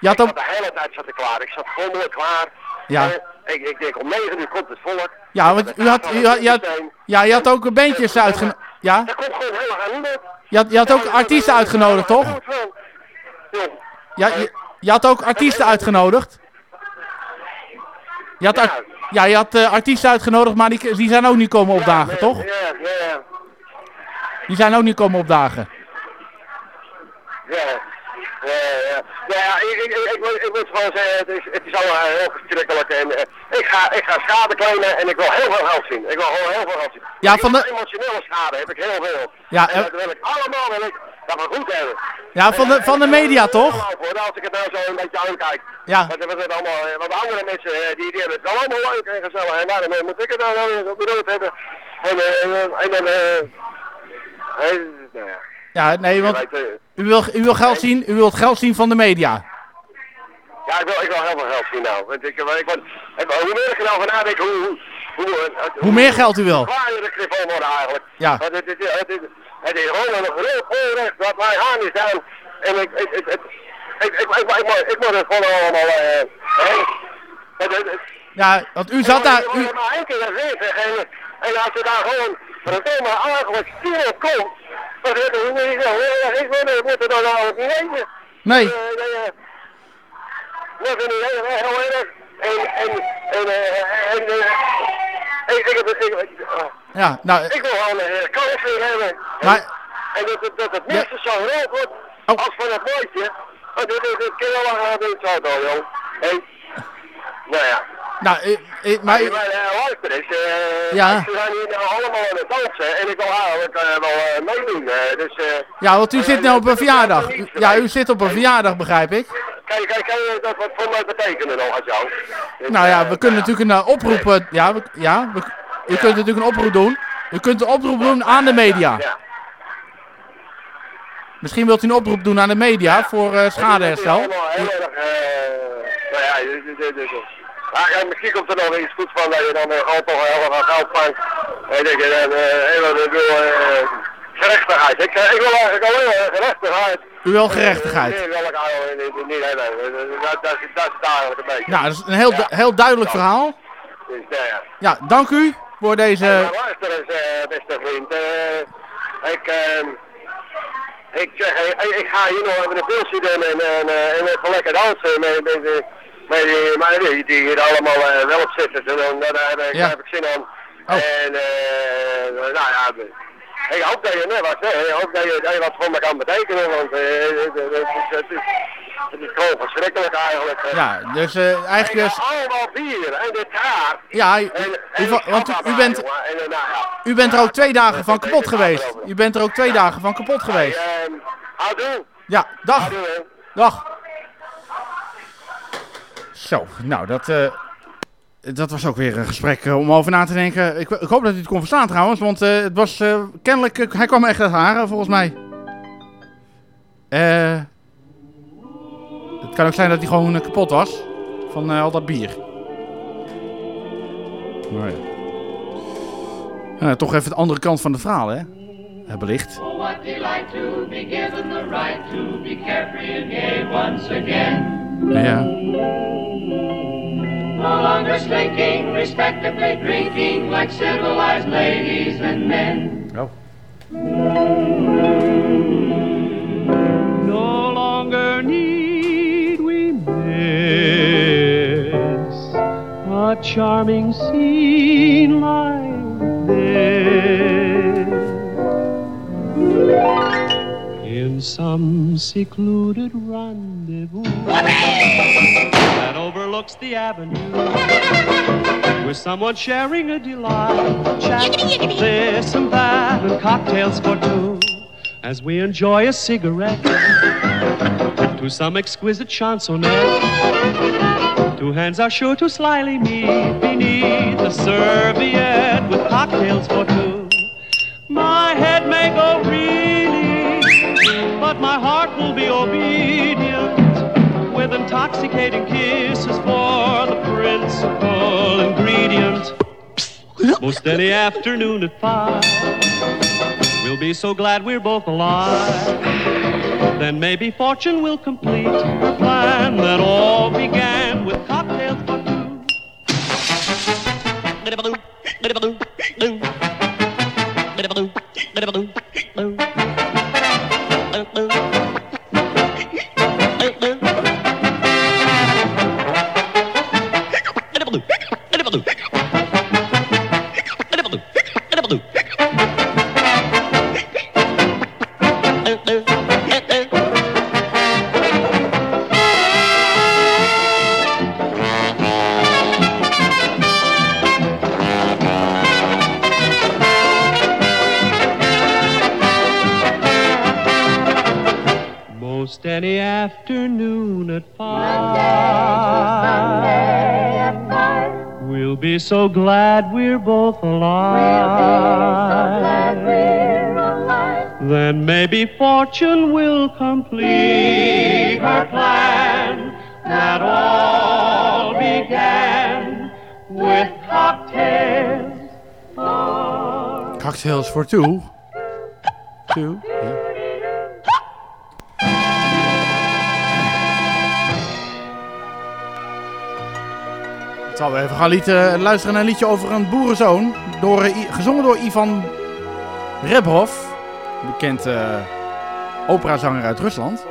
Had
ik zat de hele tijd zat ik klaar. Ik zat gewoon mooi klaar.
Ja.
Ik, ik denk om 9 uur komt het volk.
Ja, want u had, u had, ja, je had ook bandjes uitgenodigd. Ja?
Er komt gewoon helemaal aan niemand.
Je had, je had ook artiesten uitgenodigd, toch? Ja, je, je had ook artiesten uitgenodigd. Je had, ja, je had eh, artiesten uitgenodigd, maar die, die zijn ook niet komen opdagen, toch?
Ja, ja, ja.
Die zijn ook niet komen opdagen.
Ja, ja, ja. Nou ik, ik, ik, ik, moet- gewoon zeggen, het is, het is allemaal heel verschrikkelijk. En, eh, ik, ga, ik ga schade claimen en ik wil heel veel geld zien. Ik wil gewoon heel veel geld zien.
Ja, van de-
emotionele schade heb ik heel veel.
Ja,
en
eh,
dat wil ik allemaal wil ik, dat we goed hebben.
Ja, van de, van de media, toch?
Als ik het nou zo een beetje aankijk.
Ja.
Wat, het allemaal, eh, wat andere mensen, eh, die, die hebben het allemaal leuk en gezellig. En daarom eh, moet ik het nou rood hebben. En, eh, en, eh, en dan, eh, eh, nou. Ja,
nee, want u wil, u wil geld zien, u wilt geld zien van de media.
Ja, ik wil, ik wil heel veel geld zien nou. Want ik, ik, want, hoe meer ik er nou van nadenk, hoe, hoe, hoe,
hoe, meer geld u wil.
Hoe de u worden eigenlijk.
Ja.
Want het, het, het, het, het is gewoon een groot onrecht wat wij aan is aan. En ik, ik, ik, ik, ik, ik, moet het gewoon allemaal... eh
ja, want u zat daar... U...
En als u daar gewoon... Voor het thema eigenlijk stil komt... Nee. ik wil moeten niet.
Nee.
Ik. En, en, en, ik,
ja, nou,
ik wil gewoon een kans hebben.
Maar,
en dat, dat, het minstens zo zwaar wordt als van het mooitje. Dat, dat, dat kan wel wel aan het joh. Nou ja
nou, u, u- maar... u-
Maar uh, luister eens, eh,
Ja.
we zijn hier nou allemaal aan het dansen en ik wil eigenlijk eh, wel eh, meedoen. eh, dus, eh,
Ja, want u zit nu op een verjaardag. Ja, u zit op een verjaardag, begrijp ik.
je- kan je dat wat voor mij betekenen nog als jou? Dus,
Nou ja,
eh,
we kunnen natuurlijk een eh, oproep... eh, Ja, we, ja we- u kunt natuurlijk een oproep doen. U kunt een oproep doen aan de media.
Ja.
Misschien wilt u een oproep doen aan de media voor eh, schadeherstel.
heel erg, eh, nou ja, dit- dit- dit- dit- maar ja, misschien komt er nog iets goeds van dat je dan eh, gewoon toch heel erg geld vangt. En dat je dan eh, heel ik wil eh, gerechtigheid. Ik, eh, ik wil eigenlijk alleen gerechtigheid.
U wil gerechtigheid.
Nee, wil ik eigenlijk niet, hebben. Eh, Dat, dat, is- het eigenlijk een beetje.
Nou, dat is een heel, du- heel duidelijk verhaal.
Dus, ja.
Ja, dank u voor deze...
Maar luister eens, eh, beste vriend. eh, ik, ehm, ik zeg, eh, ik, ik ga hier nog even een pilsje doen en, en, eh, en even lekker dansen met, met, met die meiden die, die hier allemaal eh, wel op zitten. En dan, daar, heb ik,
Ja.
daar heb ik zin aan. En eh, nou ja, ik hoop dat je net wat zegt. Ik hoop dat je, dat je wat voor me kan betekenen, want eh, het, is- het, is, het is gewoon verschrikkelijk eigenlijk. eh.
Ja, dus eh, eigenlijk... is-
Allemaal bier en de taart.
Ja, u- want u, bent, u bent er ook twee dagen van kapot geweest. U bent er ook twee dagen van kapot geweest.
Houdoe.
Ja, dag. Dag. Zo, nou dat, eh, dat was ook weer een gesprek eh, om over na te denken. Ik, ik hoop dat u het kon verstaan trouwens, want eh, het was kennelijk, hij kwam echt uit haren volgens mij. Eh, het kan ook zijn dat hij gewoon kapot was van al dat bier. Maar ja. Ja, toch even de andere kant van het verhaal, hè? Belicht.
Oh, what delight to be given the right to be carefree and gay once again.
Ja.
No longer slinking, respectably drinking like civilized ladies and men.
Oh.
No longer need we miss a charming scene like this in some secluded rendezvous overlooks the avenue with someone sharing a delight, chat this and that, and cocktails for two as we enjoy a cigarette to some exquisite chansonette. Two hands are sure to slyly meet beneath the serviette with cocktails for two. Intoxicating kisses for the principal ingredient. Most any afternoon at five, we'll be so glad we're both alive. then maybe fortune will complete her plan that all began We'll be so glad we're both alive. Then maybe fortune will complete her plan that all began with cocktails for
Cocktails for two. Two. Gaan eh, luisteren naar een liedje over een boerenzoon. Door, eh, gezongen door Ivan Rebrov. Bekend eh, operazanger uit Rusland.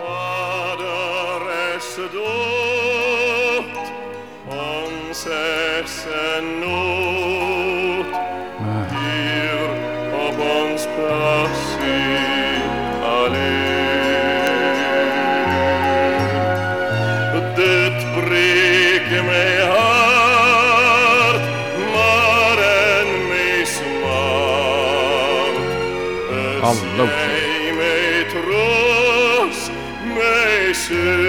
Mij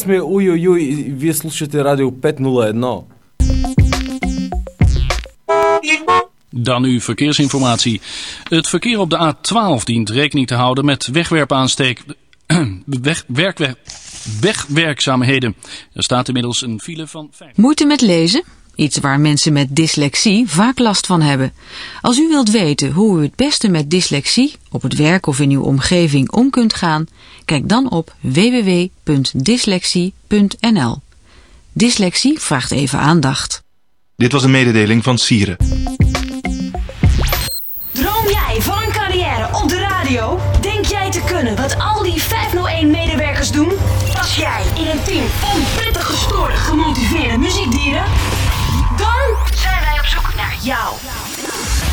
сме Уй-Уй-Уй и вие слушате Радио 501.
Dan uw verkeersinformatie. Het verkeer op de A12 dient rekening te houden met wegwerpaansteek... weg, werkwe- wegwerkzaamheden. Er staat inmiddels een file van...
Moeite met lezen?
Iets waar mensen met dyslexie vaak last van hebben. Als u wilt weten hoe u het beste met dyslexie op het werk of in uw omgeving om kunt gaan, kijk dan op www.dyslexie.nl. Dyslexie vraagt even aandacht.
Dit was een mededeling van Sieren.
Droom jij van een carrière op de radio? Denk jij te kunnen wat al die 501-medewerkers doen? Pas jij in een team van prettig gestoorde, gemotiveerde muziekdieren? Dan zijn wij op zoek naar jou.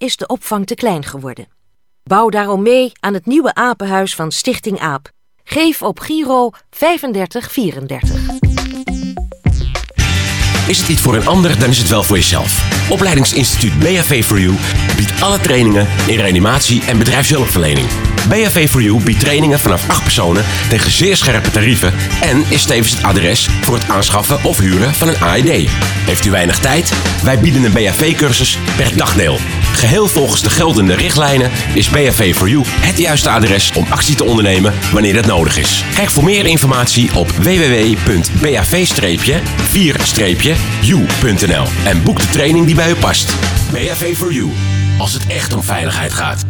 is de opvang te klein geworden. Bouw daarom mee aan het nieuwe apenhuis van Stichting AAP. Geef op Giro 3534.
Is het niet voor een ander, dan is het wel voor jezelf. Opleidingsinstituut BHV for You biedt alle trainingen in reanimatie en bedrijfshulpverlening. BHV for You biedt trainingen vanaf 8 personen tegen zeer scherpe tarieven en is tevens het adres voor het aanschaffen of huren van een AED. Heeft u weinig tijd? Wij bieden een BHV-cursus per dagdeel. Geheel volgens de geldende richtlijnen is BHV for You het juiste adres om actie te ondernemen wanneer het nodig is. Kijk voor meer informatie op www.bav-4-u.nl en boek de training die bij u past. BHV for You, als het echt om veiligheid gaat.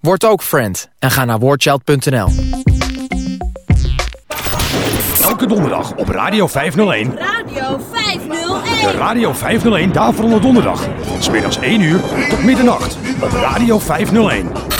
Word ook friend en ga naar warchild.nl.
Elke donderdag op Radio 501.
Radio 501.
De Radio 501 Daverende Donderdag. Van smiddags 1 uur tot middernacht op Radio 501.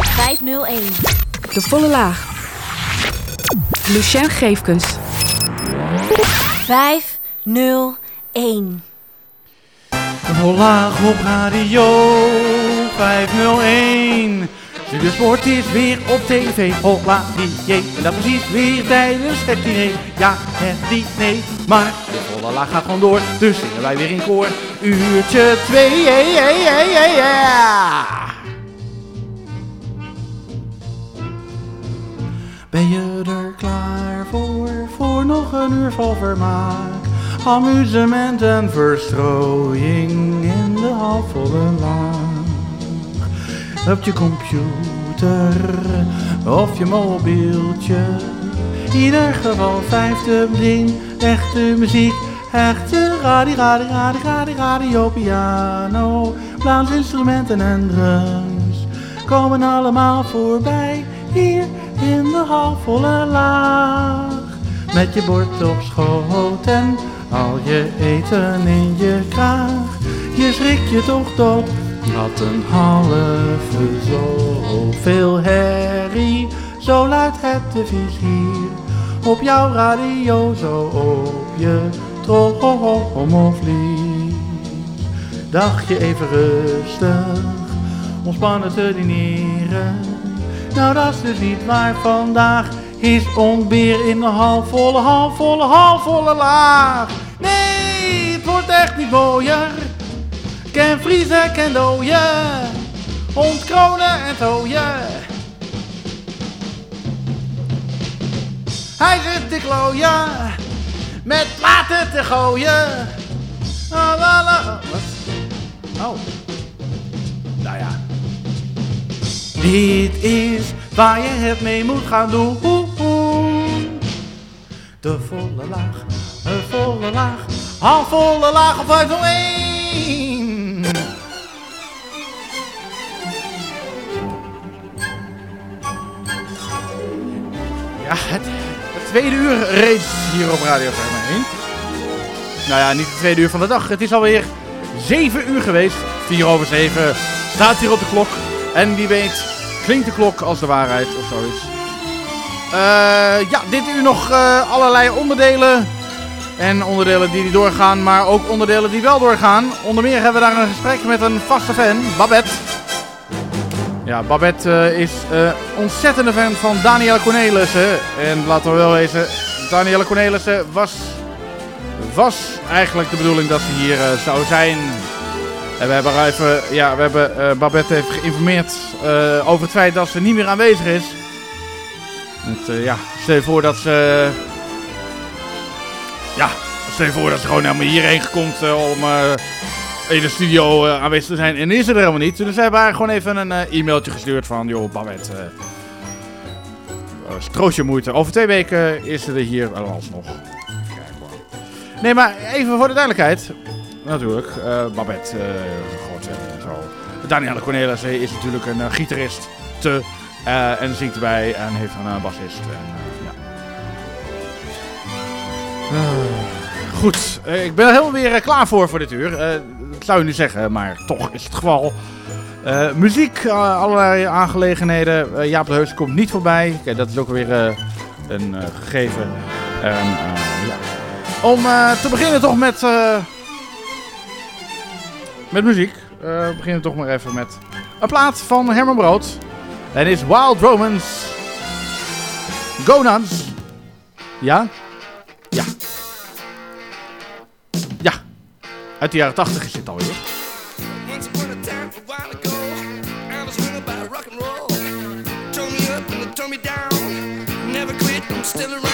501.
De volle laag. Lucien Geefkens.
501.
Laag op radio 501. De sport is weer op tv, holla die En dat precies weer tijdens het diner. Ja, het diner. Maar de volle laag gaat gewoon door, dus zingen wij weer in koor. Uurtje 2, ja, ja, ja, ja, Ben je er klaar voor, voor nog een uur vol vermaak? Amusement en verstrooiing in de halfvolle laag. Op je computer of je mobieltje. Ieder geval vijfde blin, echte muziek, echte radio, radio, radio, radio, radio, piano, blaasinstrumenten en drums. Komen allemaal voorbij hier in de halfvolle laag. Met je bord op schoot en al je eten in je kraag. Je schrik je toch dood, wat een halve zoveel herrie. Zo luidt het devies hier, op jouw radio, zo op je trommelvlies. Dacht je even rustig, ontspannen te dineren. Nou dat is dus niet waar vandaag is ontbeer in de halfvolle, halfvolle, halfvolle laag. Nee, het wordt echt niet mooier. Ken vriezen, ken dooien. Ontkronen en tooien. Hij zit te klooien, met platen te gooien. Wat? Oh. Nou ja. Dit is waar je het mee moet gaan doen. De volle laag, de volle laag, half volle laag of uit één. Ja, het, tweede uur reeds hier op Radio 501. Nou ja, niet het tweede uur van de dag. Het is alweer 7 uur geweest. 4 over 7 staat hier op de klok. En wie weet klinkt de klok als de waarheid of zoiets. Eh, ja, dit uur nog eh, allerlei onderdelen. En onderdelen die niet doorgaan, maar ook onderdelen die wel doorgaan. Onder meer hebben we daar een gesprek met een vaste fan, Babette. Ja, Babette eh, is eh, ontzettende fan van Danielle Cornelissen. En laten we wel wezen, Danielle Cornelissen was, was eigenlijk de bedoeling dat ze hier zou zijn. En we hebben, haar even, ja, we hebben eh, Babette even geïnformeerd eh, over het feit dat ze niet meer aanwezig is. Want, eh, ja, stel je voor dat ze... ja, stel je voor dat ze gewoon helemaal hierheen komt om in de studio aanwezig te zijn. En is ze er helemaal niet. Dus we hebben haar gewoon even een e-mailtje gestuurd van... Joh, Babette, eh uh, troost je moeite. Over twee weken is ze er hier alsnog. Hoor. Nee, maar even voor de duidelijkheid. Natuurlijk, eh, Babette, eh, fan en zo. Danielle Cornelissen is natuurlijk een eh, gitarist. Te, eh, en zingt erbij en heeft een eh, bassist. En, eh, ja. Goed, eh, ik ben helemaal weer eh, klaar voor voor dit uur. Eh, dat zou je nu zeggen, maar toch is het geval. Eh, muziek, eh, allerlei aangelegenheden. Eh, Jaap de Heus komt niet voorbij. Kijk, dat is ook weer eh, een eh, gegeven. En, eh, ja. Om eh, te beginnen toch met, eh, met muziek. Eh, we beginnen toch maar even met een plaat van Herman Brood. En is Wild Romance. Gonads. Ja? Ja. Ja. Uit de jaren 80 is dit alweer.
Upon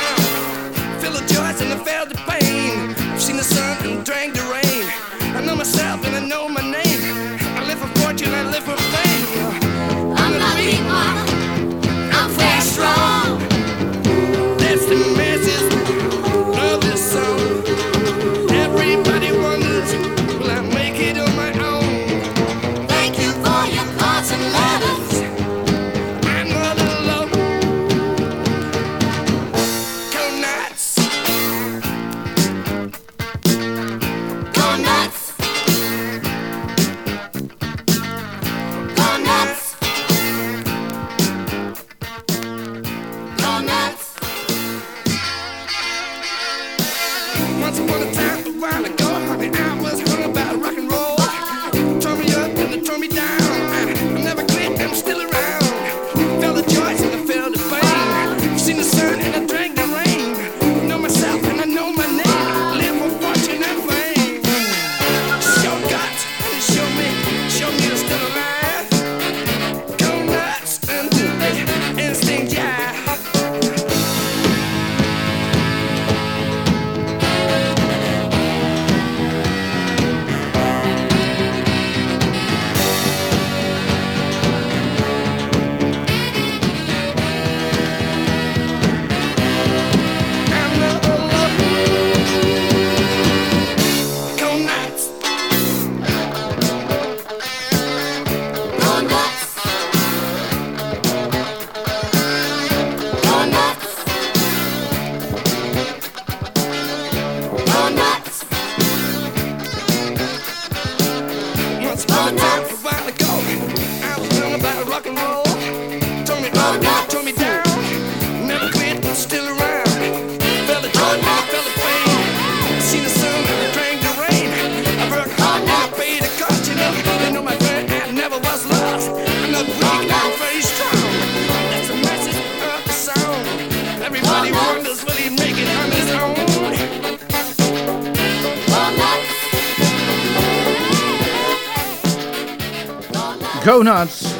Go nuts.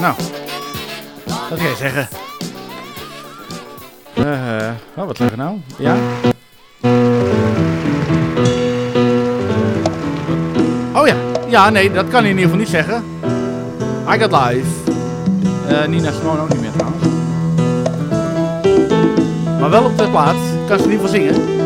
Nou, wat ga je zeggen? Eh, oh, wat zeggen nou? Ja? Oh ja, ja, nee, dat kan hij in ieder geval niet zeggen. I Got Life. Eh, Nina Simone ook niet meer trouwens. Maar wel op de plaat. Kan ze in ieder geval zingen.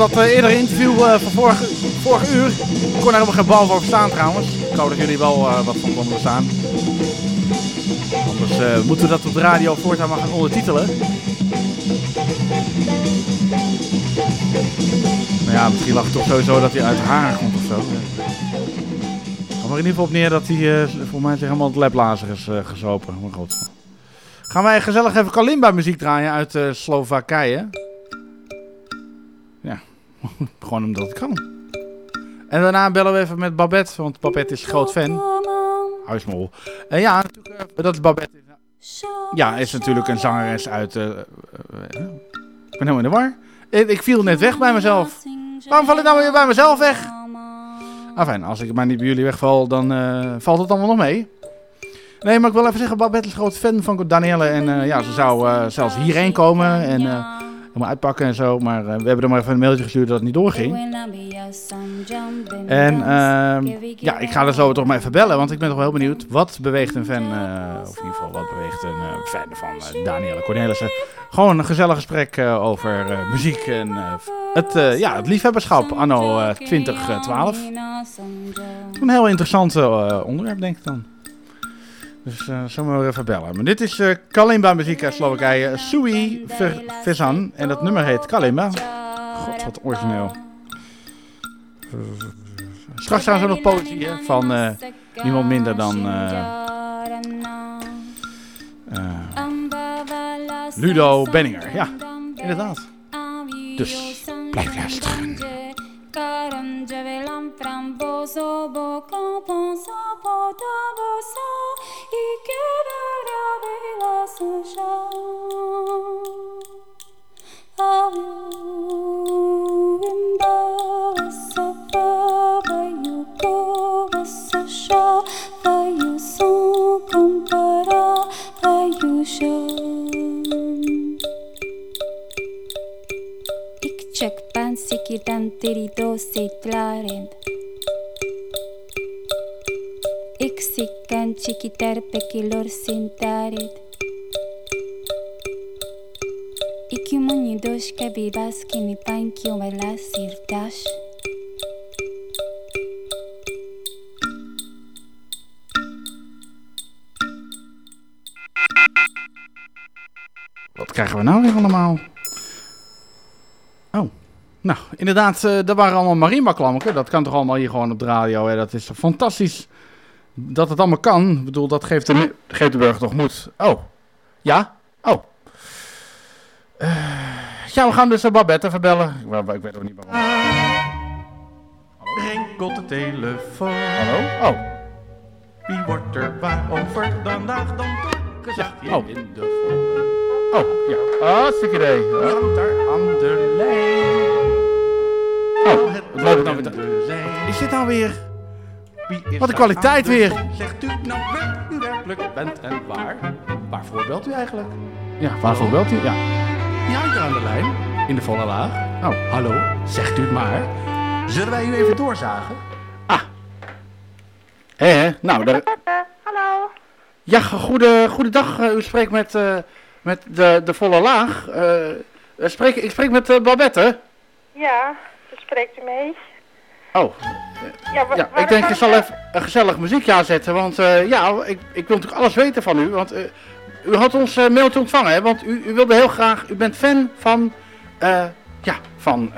Dat eh, eerdere interview eh, van vorige, vorige uur. Ik kon er helemaal geen bal over staan trouwens. Ik hoop dat jullie wel eh, wat van konden staan. Anders moeten we dat op de radio voortaan maar gaan ondertitelen. Nou ja, misschien lag het toch sowieso dat hij uit haar komt of zo. Er in ieder geval op neer dat hij eh, voor mij helemaal het leplazer is eh, gezopen. Maar. Gaan wij gezellig even kalimba muziek draaien uit Slowakije. Omdat het kan. En daarna bellen we even met Babette, want Babette is groot fan. Huismol. En ja, eh, dat is Babette. Ja, is natuurlijk een zangeres uit... eh, eh,
ben helemaal in de war. Ik, ik viel net weg bij mezelf. Waarom val ik nou weer bij mezelf weg? Enfin, als ik maar niet bij jullie wegval, dan valt het allemaal nog mee. Nee, maar ik wil even zeggen, Babette is groot fan van Danielle. En ja, ze zou zelfs hierheen komen en helemaal uitpakken en zo. Maar eh, we hebben er maar even een mailtje gestuurd dat het niet doorging. En ehm, ja, ik ga er zo toch maar even bellen, want ik ben toch wel heel benieuwd. Wat beweegt een fan, eh, of in ieder geval wat beweegt een eh, fan van uh, Danielle Cornelissen? Gewoon een gezellig gesprek uh, over uh, muziek en uh, het, ja, het liefhebberschap anno 2012. Een heel interessant onderwerp, denk ik dan. Dus uh, zullen we even bellen. Maar dit is uh, Kalimba muziek uit Slowakije. Sui Vezan. En dat nummer heet Kalimba. God, wat origineel. Straks gaan ze nog poëzie van uh, niemand minder dan Ludo Benninger. Ja, inderdaad. Dus blijf luisteren.
Carăm gevelam frambozo bo compenso potavoso i chiedere vela susha Avu imba sikidantiridosi tlarend. Iksikan chikitarpekilor sintarid. Ikimunidoshka vivaskini pankiovelasir dash.
Wat krijgen we nou weer allemaal? Nou, inderdaad, uh, dat waren allemaal marimba-klammen. Dat kan toch allemaal hier gewoon op de radio. Hè? Dat is fantastisch dat het allemaal kan. Ik bedoel, dat geeft de, geeft de burger toch moed. Oh, ja? Oh. Uh, ja, we gaan dus uh, Babette even bellen. Ik, ik weet ook niet waarom. Hallo? Rinkelt de telefoon. Hallo? Oh. Wie wordt er waarover vandaag dan gezegd ja. oh. in de volgende? Oh, ja. Hartstikke idee. Iemand daar aan de lijn. Oh, het loopt nou weer. Is dit nou weer? Wat een kwaliteit weer. Zegt u nou waar u werkelijk bent en waar? Waarvoor belt u eigenlijk? Ja, waarvoor belt u? Ja. Ja, hier aan de lijn. In de volle laag. Oh, hallo. Zegt u het maar. Zullen wij u even doorzagen? Ah. Hé, hé. Nou, daar...
Hallo.
Ja, goede, goedendag. U spreekt met... Uh, met de, de volle laag. Uh, spreek, ik spreek met uh, Babette.
Ja, spreekt u mee.
Oh. Ja, ja ik denk ik zal even een gezellig muziekje aanzetten. Want uh, ja, ik, ik wil natuurlijk alles weten van u. Want u had ons mailtje ontvangen. Hè, want u, u, wilde heel graag... U bent fan van... ja, van...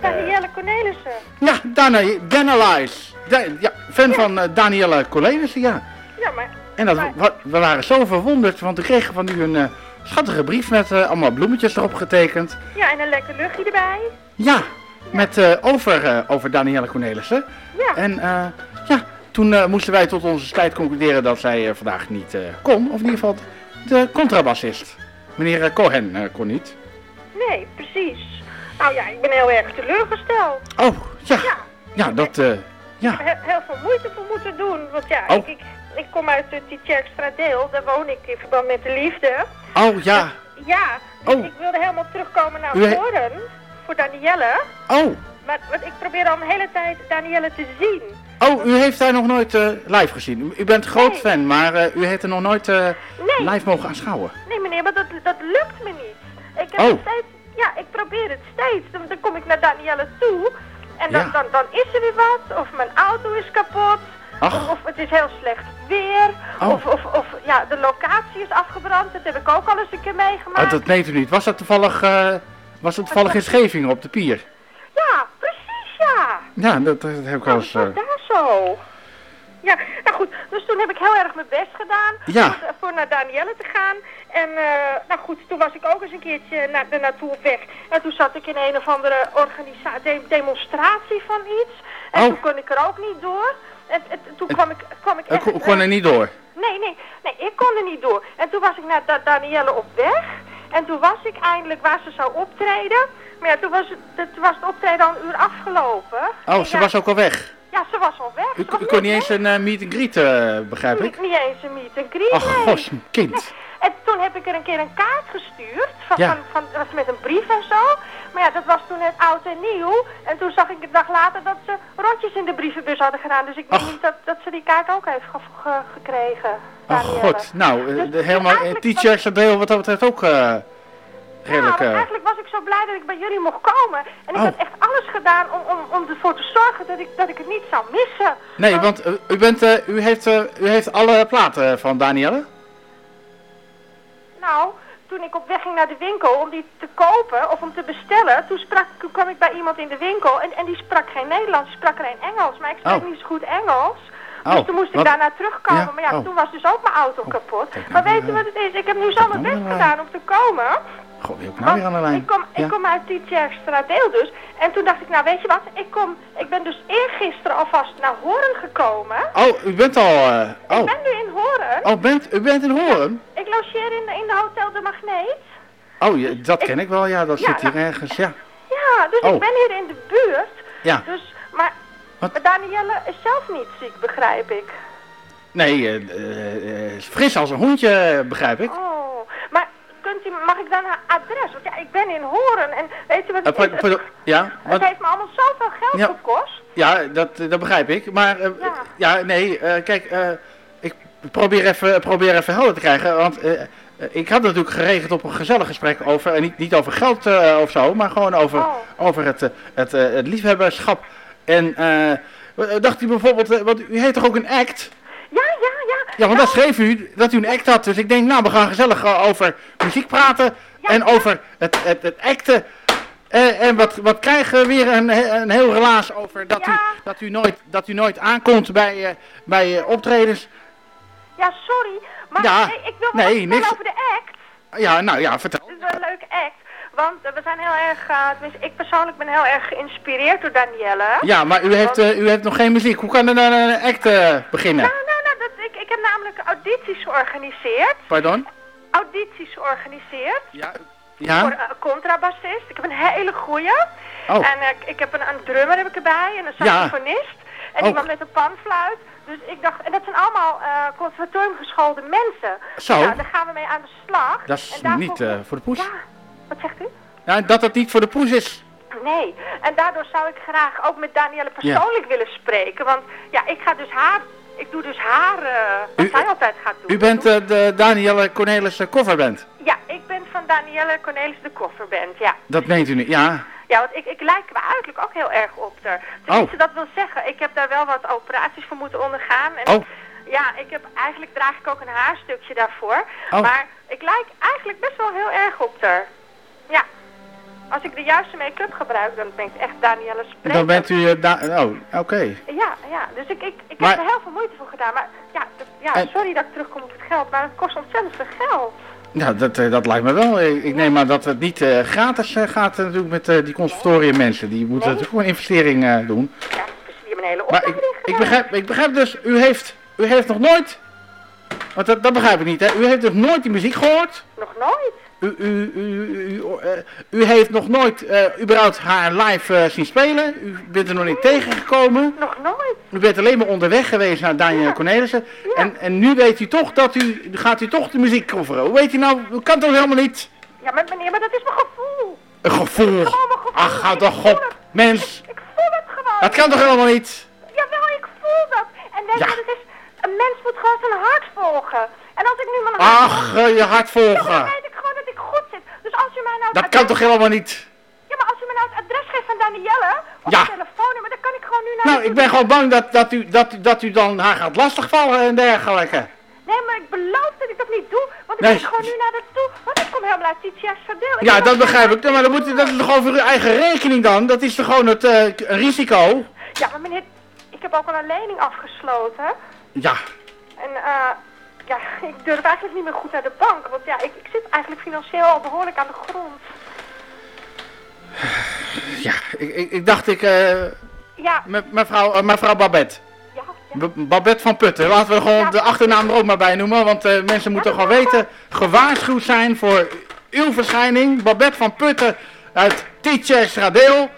Danielle Cornelissen.
Ja, Dana, Danalize. Da, ja, fan van Danielle Cornelissen, ja.
Ja, maar...
En dat, we, we, waren zo verwonderd, want we kregen van u een schattige brief met allemaal bloemetjes erop getekend.
Ja, en een lekker luchtje erbij.
Ja. Met uh, over, over Danielle Cornelissen.
Ja.
En ja, toen moesten wij tot onze spijt concluderen dat zij vandaag niet kon. Of in ieder geval de contrabassist. Meneer Cohen kon niet.
Nee, precies. Nou ja, ik ben heel erg teleurgesteld.
Oh, ja. Ja, ja dat... ja.
Ik heb heel veel moeite voor moeten doen, want ja, oh. ik, ik ik kom uit het Tietjerkstra deel, daar woon ik in verband met de liefde.
Oh, ja.
Dus, ja, dus oh. ik wilde helemaal terugkomen naar voren voor Danielle.
Oh.
Maar want ik probeer al een hele tijd Danielle te zien.
Oh, u heeft haar nog nooit uh, live gezien. U bent groot nee. fan, maar uh, u heeft er nog nooit uh,
nee.
live mogen aanschouwen.
Nee meneer, maar dat, dat lukt me niet. Ik heb
oh.
steeds, ja, ik probeer het steeds. Dan, dan kom ik naar Danielle toe en dan, ja. dan, dan is er weer wat. Of mijn auto is kapot. Of, of, het is heel slecht weer.
Oh.
Of, of, of ja, de locatie is afgebrand. Dat heb ik ook al eens een keer meegemaakt.
Oh, dat meent u niet. Was dat toevallig, was dat toevallig in Scheveningen op de pier?
Ja, precies ja.
Ja, dat, dat heb ik wel eens...
Uh... daar zo. Ja, nou goed. Dus toen heb ik heel erg mijn best gedaan
ja.
voor, voor naar Danielle te gaan. En uh, nou goed, toen was ik ook eens een keertje naar, er naartoe op weg. En toen zat ik in een of andere organisatie, de demonstratie van iets. En
oh.
toen kon ik er ook niet door. En, en toen kwam ik, kwam ik echt...
Ik kon er niet door?
Nee, nee, nee, ik kon er niet door. En toen was ik naar da Danielle op weg. En toen was ik eindelijk waar ze zou optreden. Maar ja, toen was het, toen was het optreden al een uur afgelopen.
Oh,
En
ze
ja,
was ook al weg.
Ja, ze was al weg.
U, kon
net
niet eens een eh, meet and greet, eh, begrijp ik?
Niet, niet eens een meet and greet,
Ach,
nee.
gos, een kind.
En toen heb ik er een keer een kaart gestuurd. Van,
Ja.
van, van, dat was met een brief en zo. Maar ja, dat was toen net oud en nieuw. En toen zag ik een dag later dat ze rotjes in de brievenbus hadden gedaan. Dus ik
Ach.
niet dat, dat ze die kaart ook heeft ge- ge- gekregen. Danielle.
god. Nou, eh,
Dus-
de,
dus
helemaal
eigenlijk
teachers dat deel wat dat betreft ook eh,
Ja,
redelijk...
want
eh,
eigenlijk was ik zo blij dat ik bij jullie mocht komen. En ik
Oh.
had echt alles gedaan om, om, om ervoor te zorgen dat ik, dat ik het niet zou missen.
Nee, want eh, u, bent, eh, u, heeft, eh, u heeft alle platen van Danielle?
Nou, toen ik op weg ging naar de winkel om die te kopen of om te bestellen, toen, sprak, toen kwam ik bij iemand in de winkel en, en die sprak geen Nederlands, die sprak alleen Engels. Maar ik spreek
Oh.
niet zo goed Engels.
Oh,
dus toen moest ik daarna terugkomen.
Ja,
Maar ja,
oh.
toen was dus ook mijn auto kapot. Maar weet je wat het is? Ik heb nu zo mijn best
nou,
gedaan om te komen.
Goh, wie heb ik nou weer aan de lijn?
Ik kom,
Ja.
ik kom uit Tietjerkstra deel dus. En toen dacht ik, nou weet je wat, ik, kom, ik ben dus eergisteren alvast naar Horen gekomen.
Oh, u bent al... eh,
Ik
oh,
ben nu in Horen.
oh bent, u bent in Horen?
Ik logeer in, in de Hotel de Magneet.
Oh, ja, dat ken ik wel, ja, dat zit hier
nou-
ergens, ja.
Ja, dus
Oh.
ik ben hier in de buurt.
Ja.
Dus, maar,
Wat?
maar Danielle is zelf niet ziek, begrijp ik.
Nee, eh, eh, fris als een hondje, begrijp ik.
Oh, maar kunt u, mag ik dan haar adres? Want ja, ik ben in Horen en weet je wat
Eh,
het
ja,
het heeft me allemaal zoveel geld
Ja.
gekost.
ja dat, dat begrijp ik. Maar, eh,
Ja.
ja, nee, eh, kijk, eh, ik probeer even, probeer even helder te krijgen. Want eh, eh, ik had natuurlijk geregeld op een gezellig gesprek over, en niet, niet over geld eh, of zo, maar gewoon over,
Oh.
over het, eh, het, eh, het liefhebberschap. En eh, dacht u bijvoorbeeld, eh, want u heeft toch ook een act?
Ja, ja, ja.
Want dat schreef u, dat u een act had. Dus ik denk, nou, we gaan gezellig eh, over muziek praten. en over het, het, het acten. Eh, en wat, wat krijgen we weer een, een heel relaas over dat, u, dat, u, nooit, dat u nooit aankomt bij, eh, bij optredens.
Ja, sorry. Maar
Ja,
ik wil wel
nee, niks-
over de act.
Ja, nou ja, vertel.
Het is wel een leuke act. Want we zijn heel erg, tenminste ik persoonlijk ben heel erg geïnspireerd door Danielle.
Ja, maar u heeft,
Want-
u heeft nog geen muziek. Hoe kan er dan een act beginnen?
Nou, nou, nou, dat, ik, ik heb namelijk audities georganiseerd.
Pardon?
Audities georganiseerd.
Ja.
Voor
Ja?
een contrabassist. Ik heb een hele goeie.
Oh.
En eh, ik- heb een, een drummer heb ik erbij en een
Ja.
saxofonist. En
Ook.
iemand met een panfluit. Dus ik dacht, en dat zijn allemaal eh conservatorium geschoolde mensen.
Zo.
Nou, daar gaan we mee aan de slag.
Dat is
En
niet eh, voor de poes.
Ja, wat zegt u?
Ja, dat het niet voor de poes is.
Nee, en daardoor zou ik graag ook met Danielle persoonlijk willen spreken. Want ja, ik ga dus haar, ik doe dus haar, eh, wat
U-
zij altijd gaat doen.
U bent eh, de Danielle Cornelis coverband.
Ja, ik ben van Danielle Cornelis de Kofferband, ja.
Dat meent u niet, ja.
Ja, want ik, ik lijk qua uiterlijk ook heel erg op haar. Tenminste, dat wil zeggen, ik heb daar wel wat operaties voor moeten ondergaan. En
Oh.
Ja, ik heb, eigenlijk draag ik ook een haarstukje daarvoor.
Oh.
Maar ik lijk eigenlijk best wel heel erg op haar. Ja. Als ik de juiste make-up gebruik, dan ben ik echt Danielle Spreker.
Dan bent u... da- oh, oké.
Ja, ja. Dus ik, ik, ik
Maar-
heb er heel veel moeite voor gedaan. Maar ja, ja
En-
sorry dat ik terugkom op het geld, maar het kost ontzettend veel geld.
Ja, dat, eh, dat lijkt me wel. Ik, neem aan dat het niet eh, gratis gaat natuurlijk met eh, die conservatorium mensen. Die moeten natuurlijk ook een investering doen.
Ja, dus die hebben een hele
Maar
opleiding
ik, ik, begrijp, ik begrijp dus, u heeft, u heeft nog nooit... Want dat, dat begrijp ik niet, hè. U heeft dus nooit die muziek gehoord.
Nog nooit?
U, u, u, u, u, eh, u heeft nog nooit eh, überhaupt haar live eh, zien spelen. U bent er nog niet tegengekomen.
Nog nooit?
U bent alleen maar onderweg geweest naar Daniel Cornelissen. En, en nu weet u toch dat u, gaat u toch de muziek coveren. Hoe weet u nou, u kan toch helemaal niet...
Ja, maar meneer, maar dat is mijn gevoel.
Een gevoel. Ach, ga toch op, mens.
Ik voel het gewoon.
Dat kan toch helemaal niet?
Jawel, ik voel dat. En je wat het is? Een mens moet gewoon zijn hart volgen. En als ik nu mijn hart
Ach, je hart volgen.
weet ik gewoon dat ik goed zit. Dus als u mij nou het
Dat
adres-
kan toch helemaal niet?
Ja, maar als u mij nou het adres geeft van Danielle, of
Ja.
een telefoonnummer, dan kan ik gewoon nu naar
Nou, ik ben gewoon bang dat, dat, u, dat, u- dat u dan haar gaat lastigvallen en dergelijke.
Nee, maar ik beloof dat ik dat niet doe, want ik
Nee.
ga gewoon nu naar haar toe. Want ik kom helemaal uit Titia's Verdeel.
Ja, dat begrijp ik. Maar dan moet, u- dat is toch over uw eigen rekening dan? Dat is toch gewoon het een risico?
Ja, maar meneer, ik heb ook al een lening afgesloten.
Ja,
En eh, ja, ik durf eigenlijk niet meer goed naar de bank. Want ja, ik, ik zit eigenlijk financieel al behoorlijk aan de grond.
ja. Ik, ik, ik dacht ik... eh,
Ja,
me- mevrouw, eh, mevrouw Babette. B- Babette van Putten. Laten we gewoon de achternaam er ook maar bij noemen. Want eh, mensen moeten gewoon weten, gewaarschuwd zijn voor uw verschijning. Babette van Putten uit Teachers Radeel.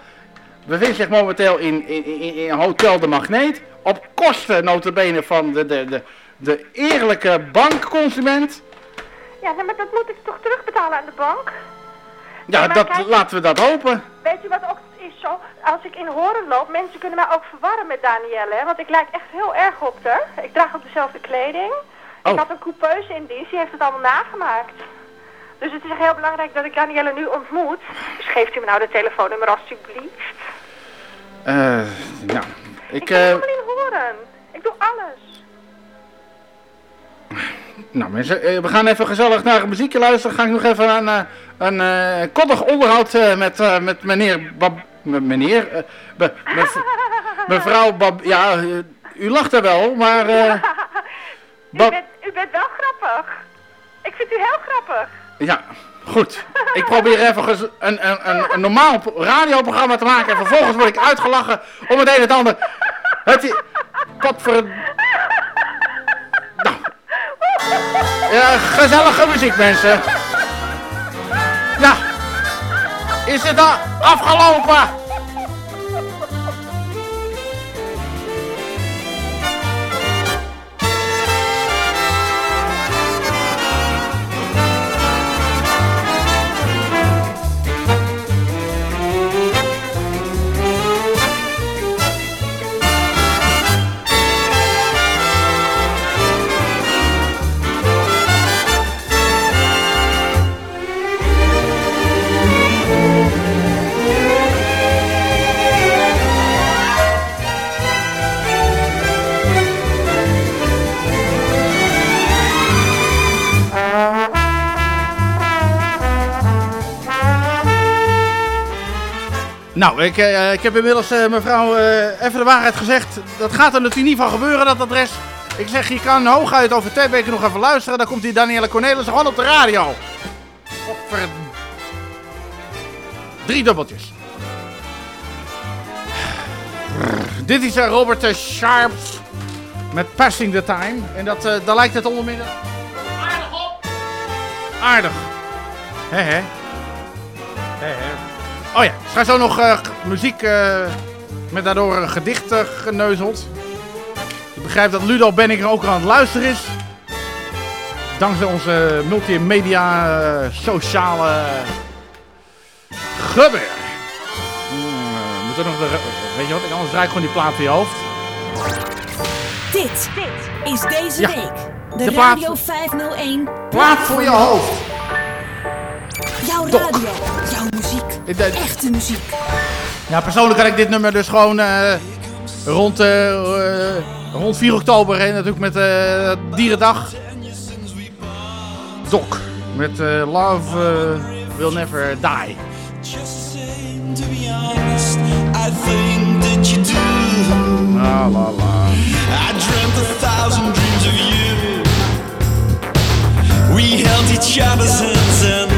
Bevindt zich momenteel in, in, in, in Hotel de Magneet. Op kosten notabene van de, de, de, de eerlijke bankconsument.
Ja, maar dat moet ik toch terugbetalen aan de bank?
Ja,
Nee,
dat,
kijk-
laten we dat hopen.
Weet je wat ook is zo? Als ik in horen loop, mensen kunnen mij ook verwarren met Danielle, hè? Want ik lijk echt heel erg op haar. Ik draag ook dezelfde kleding.
Oh.
Ik had een coupeuse in dienst, die heeft het allemaal nagemaakt. Dus het is echt heel belangrijk dat ik Danielle nu ontmoet. Dus geeft u me nou de telefoonnummer alsjeblieft.
Eh, nou,
Ik
ik,
kan
eh,
helemaal niet horen. Ik doe alles.
Nou mensen, eh, we gaan even gezellig naar een muziekje luisteren. Ga ik nog even een, eh, een eh, koddig onderhoud met, met meneer Bab... Meneer? be- mev- mevrouw Bab... Ja, u lacht er wel, maar... eh,
U bent, u bent wel grappig. Ik vind u heel grappig.
Ja, goed. Ik probeer even een, een, een, een normaal radioprogramma te maken. En vervolgens word ik uitgelachen om het een en het ander. Het is... Wat voor een... Nou. Ja, gezellige muziek, mensen. Ja. Is het al afgelopen? Nou, ik, eh, ik heb inmiddels eh, mevrouw eh, even de waarheid gezegd. Dat gaat er natuurlijk niet van gebeuren, dat adres. Ik zeg, je kan hooguit over twee weken nog even luisteren. Dan komt die Danielle Cornelis gewoon op de radio. Godver... Drie dubbeltjes. Dit is Robert Sharps met Passing the Time. En dat, eh, daar lijkt het onder meer aardig op. Aardig. Hè hè. Hè hè. Oh ja, er gaat zo nog eh, muziek eh, met daardoor een gedicht eh, geneuzeld. Ik begrijp dat Ludo Benninger ook aan het luisteren is. Dankzij onze multimedia sociale gebeur. Hmm, moet er nog de, weet je wat, ik anders draai ik gewoon die plaat voor je hoofd.
Dit is deze
Ja,
week de,
de plaat-
Radio 501
Plaat voor je hoofd.
Jouw
Dok.
radio, jouw muziek, echte muziek.
Ja, persoonlijk had ik dit nummer dus gewoon eh, rond, eh, eh, rond 4 oktober, hè, natuurlijk met eh, Dierendag. Doc, met eh, Love Will Never Die.
To be honest, I think that you do.
La la la.
I dreamt a thousand dreams of you. We held each other's hands and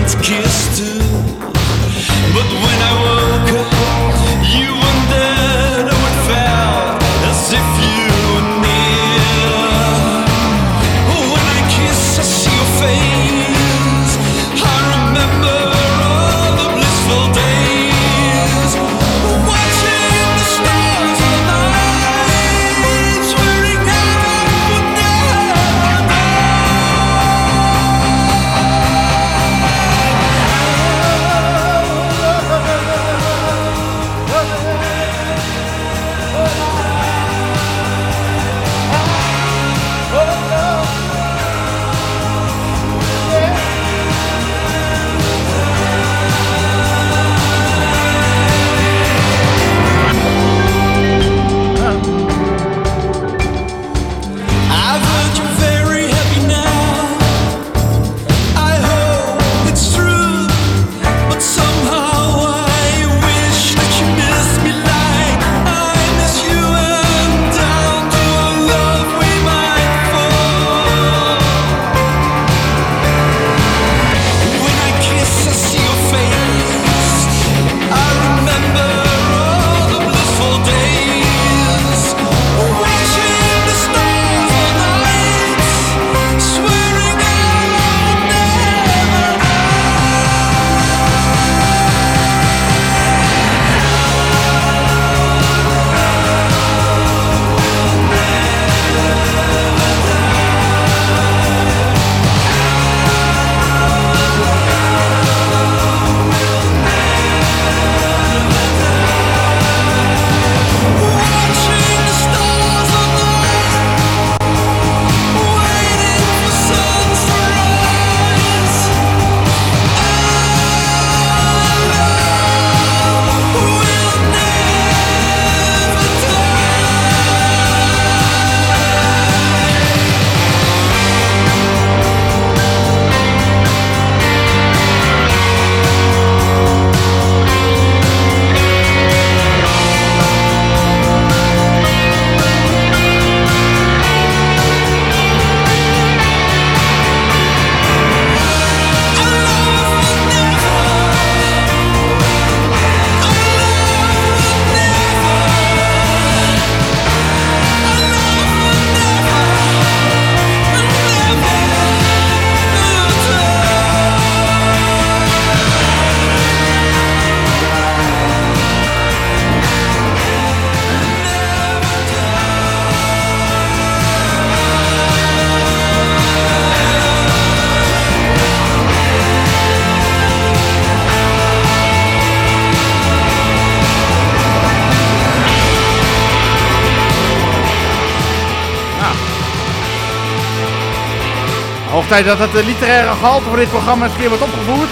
tijd dat het eh, literaire gehalte voor dit programma eens een keer wordt opgevoerd.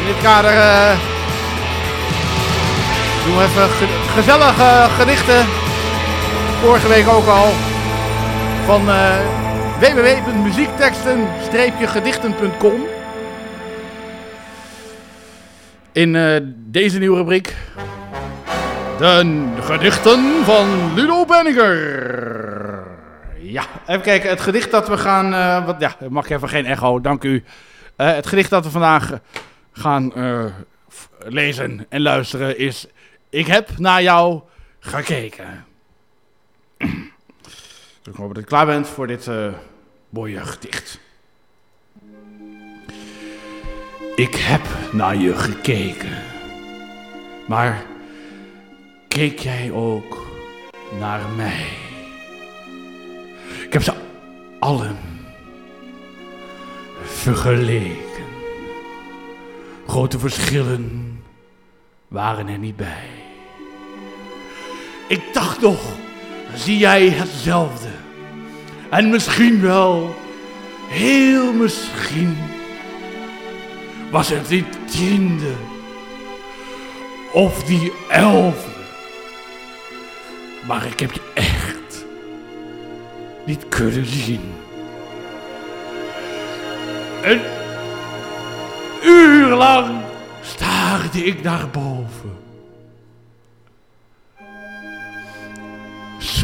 In dit kader eh, doen we even ge- gezellige gedichten. Vorige week ook al. Van eh www.muziekteksten-gedichten.com In deze nieuwe rubriek. De gedichten van Ludo Benninger. Even kijken. Het gedicht dat we gaan... eh, wat, ja, mag ik even geen echo, dank u. Eh, het gedicht dat we vandaag gaan eh, f- lezen en luisteren is... Ik heb naar jou gekeken. Ik hoop dat je klaar bent voor dit mooie gedicht. Ik heb naar je gekeken. Maar keek jij ook naar mij? Ik heb ze allen vergeleken. Grote verschillen waren er niet bij. Ik dacht nog, zie jij hetzelfde? En misschien wel, heel misschien, was het die tiende of die elfde. Maar ik heb je echt niet kunnen zien. Een uur lang staarde ik naar boven.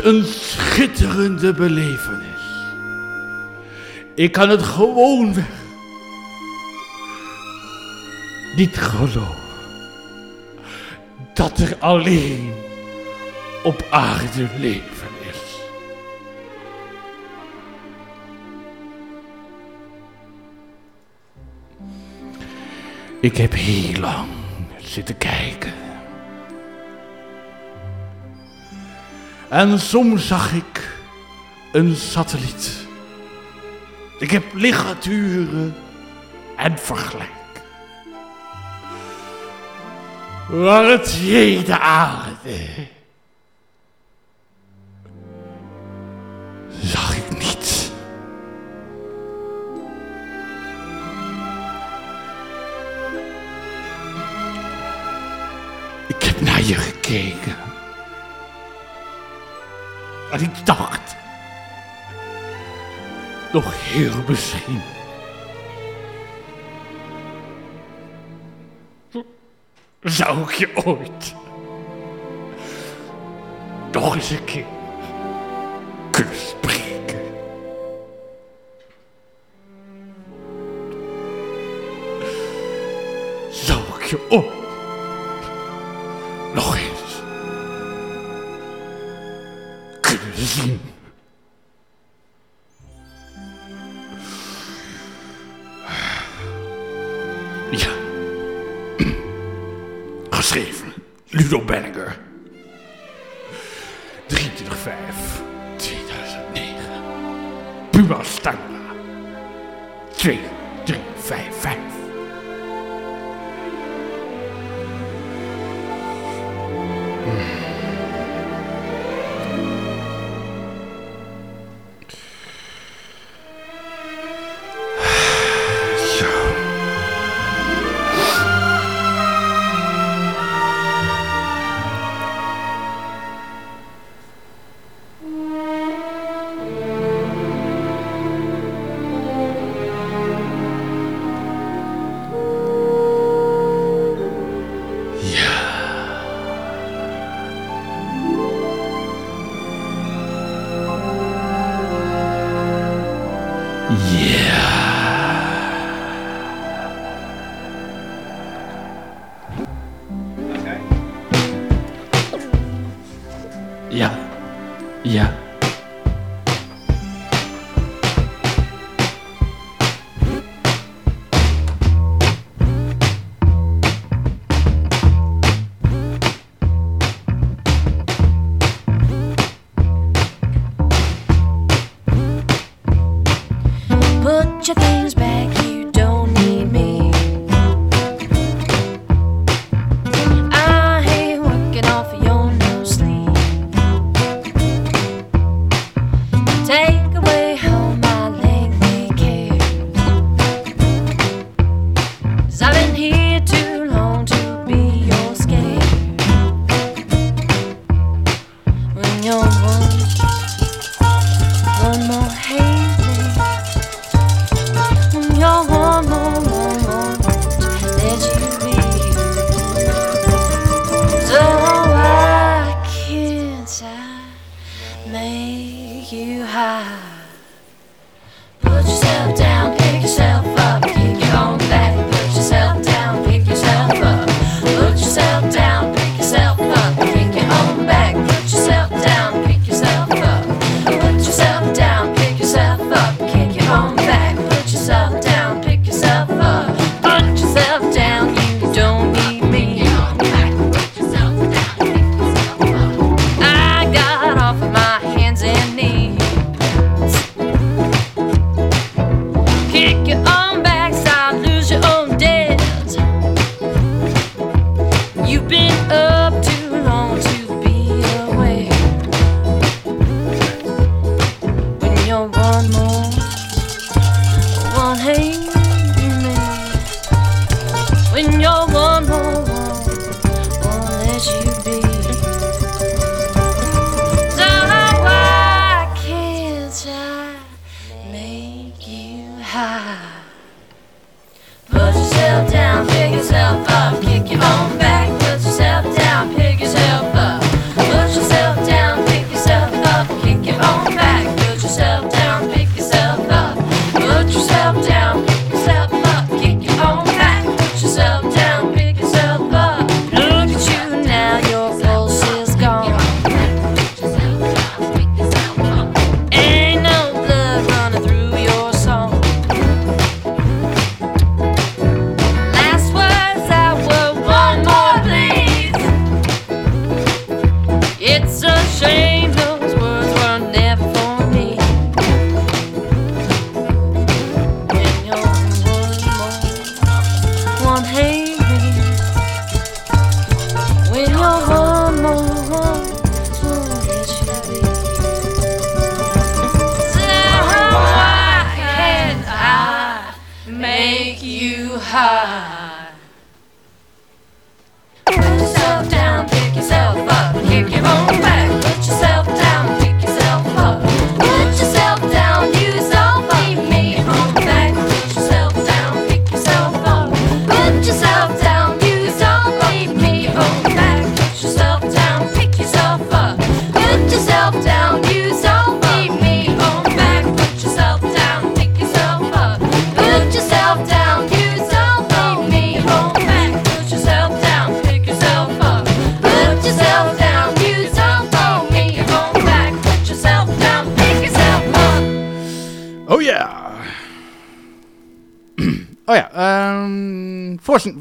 Een schitterende belevenis. Ik kan het gewoonweg niet geloven. Dat er alleen op aarde leven Ik heb heel lang zitten kijken. En soms zag ik een satelliet. Ik heb literaturen en vergelijk. Maar het jede aarde zag ik Ik heb naar je gekeken. En ik dacht, nog heel misschien. Zou ik je ooit nog eens een keer kunnen spreken? Zou ik je ooit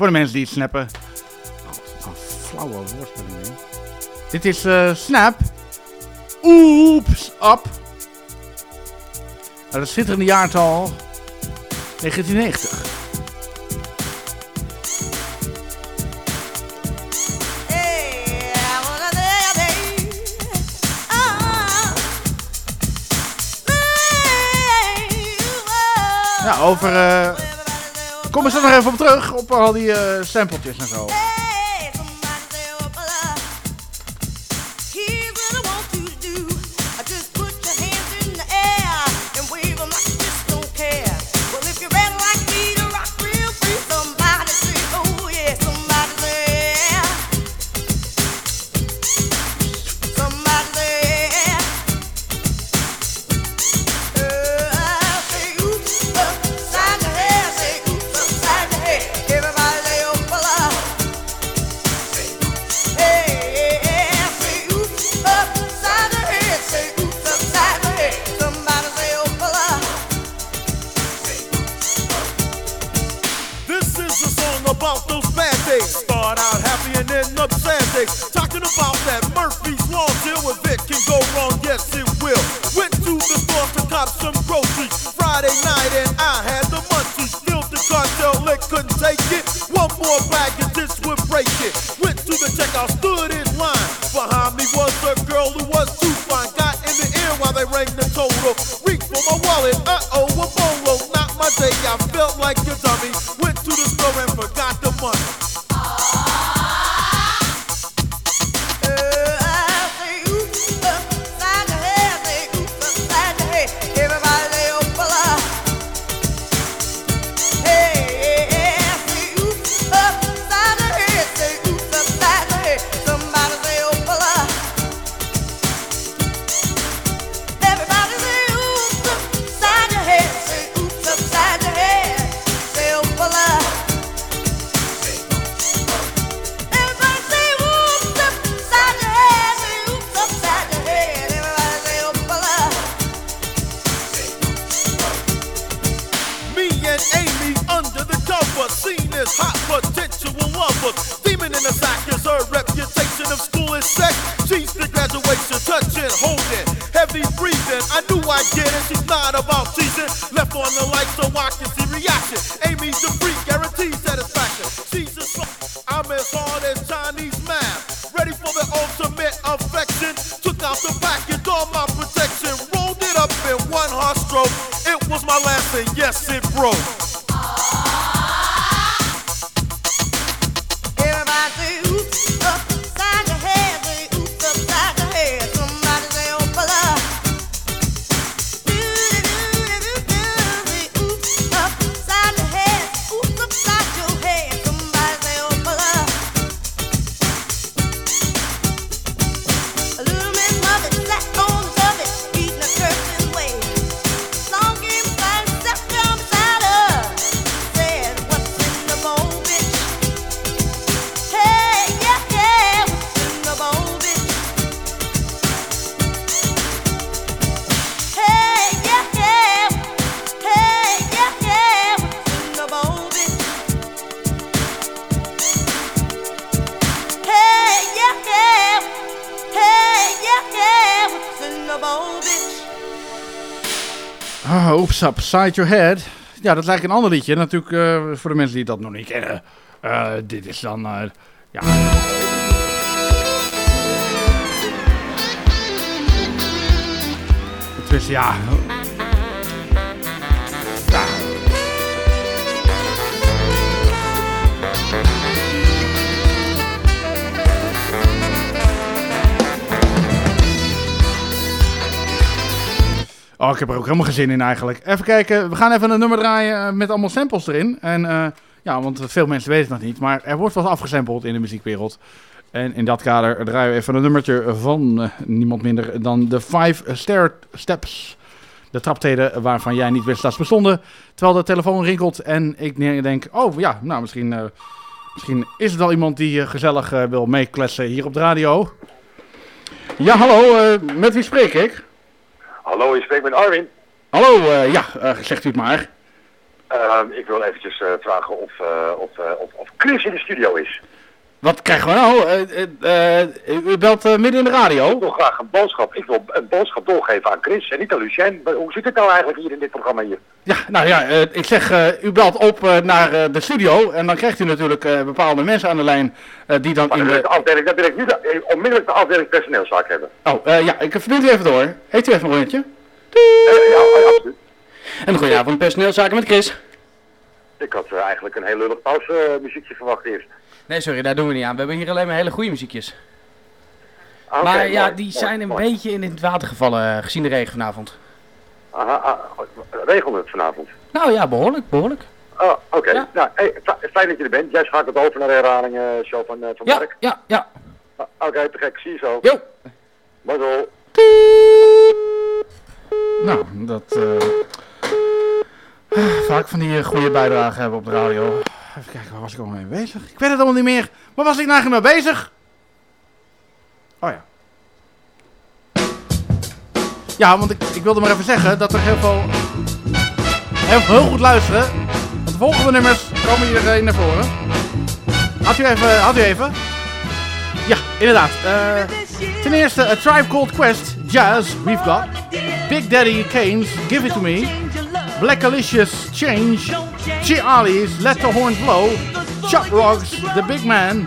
Voor de mensen die het snappen. Oh, een flauwe woordspeling. Dit is eh, Snap. Oeps, up. Nou, dat zit er in de jaartal 1990. Ja, nou, over eh, Kom eens er nog even op terug, op al die eh, sampletjes en zo.
Upside Your Head.
Ja, dat lijkt een ander liedje. Natuurlijk eh, voor de mensen die dat nog niet kennen. Eh, dit is dan... eh, ja. Het is. Ja. Oh, ik heb er ook helemaal geen zin in eigenlijk. Even kijken, we gaan even een nummer draaien eh, met allemaal samples erin. En eh, ja, want veel mensen weten nog niet, maar er wordt wat afgesampled in de muziekwereld. En in dat kader draaien we even een nummertje van eh, niemand minder dan de Five Stair Steps. De traptreden waarvan jij niet wist dat ze bestonden. Terwijl de telefoon rinkelt en ik denk, oh ja, nou misschien, misschien is het wel iemand die gezellig wil meekletsen hier op de radio. Ja, hallo, met wie spreek ik?
Hallo, je spreekt met Arwin.
Hallo, eh, ja, eh, zegt u het maar.
Ehm, ik wil eventjes eh, vragen of, of, of, of Chris in de studio is.
Wat krijgen we nou? Eh, eh, eh, u belt midden in de radio?
Ik wil graag een boodschap. Ik wil een boodschap doorgeven aan Chris en niet aan Lucien. Hoe zit het nou eigenlijk hier in dit programma hier?
Ja, nou ja, ik zeg, u belt op naar de studio en dan krijgt u natuurlijk bepaalde mensen aan de lijn die dan
Maar
in de...
de afdeling, dan wil ik nu de, onmiddellijk de afdeling personeelszaak hebben.
Oh, ja, ik verbind u even door. Heet u even een rondje?
Eh, ja, absoluut.
En goedenavond, personeelszaken met Chris.
Ik had eigenlijk een heel lullig pauzemuziekje verwacht eerst.
Nee, sorry, daar doen we niet aan. We hebben hier alleen maar hele goede muziekjes.
Ah,
maar ja,
mooi,
die
mooi,
zijn een
mooi.
beetje in het water gevallen, eh, gezien de regen vanavond.
Aha, ah, regelde het vanavond?
Nou ja, behoorlijk, behoorlijk.
Oh, oké. Nou, hey, fi- fijn dat je er bent. Jij schakelt over naar de herhaling eh, show van, eh, van
Ja,
Mark.
ja, ja.
Ah, oké, te gek. Zie je zo.
Jo.
Mazzel.
Nou, dat... vaak van die goede bijdragen hebben op de radio. Even kijken, waar was ik allemaal mee bezig? Ik weet het allemaal niet meer. Waar was ik nou eigenlijk mee bezig? Oh ja. Ja, want ik, ik wilde maar even zeggen dat er heel veel... Heel, heel goed luisteren. Want de volgende nummers komen hier eh, naar voren. Had u even... Had u even? Ja, inderdaad. Eh, ten eerste, A Tribe Called Quest, Jazz, We've Got. Big Daddy Kane's Give It To Me. Black Alicious Change. Chi Ali's Let The Horns Blow. Chop Roggs, The Big Man.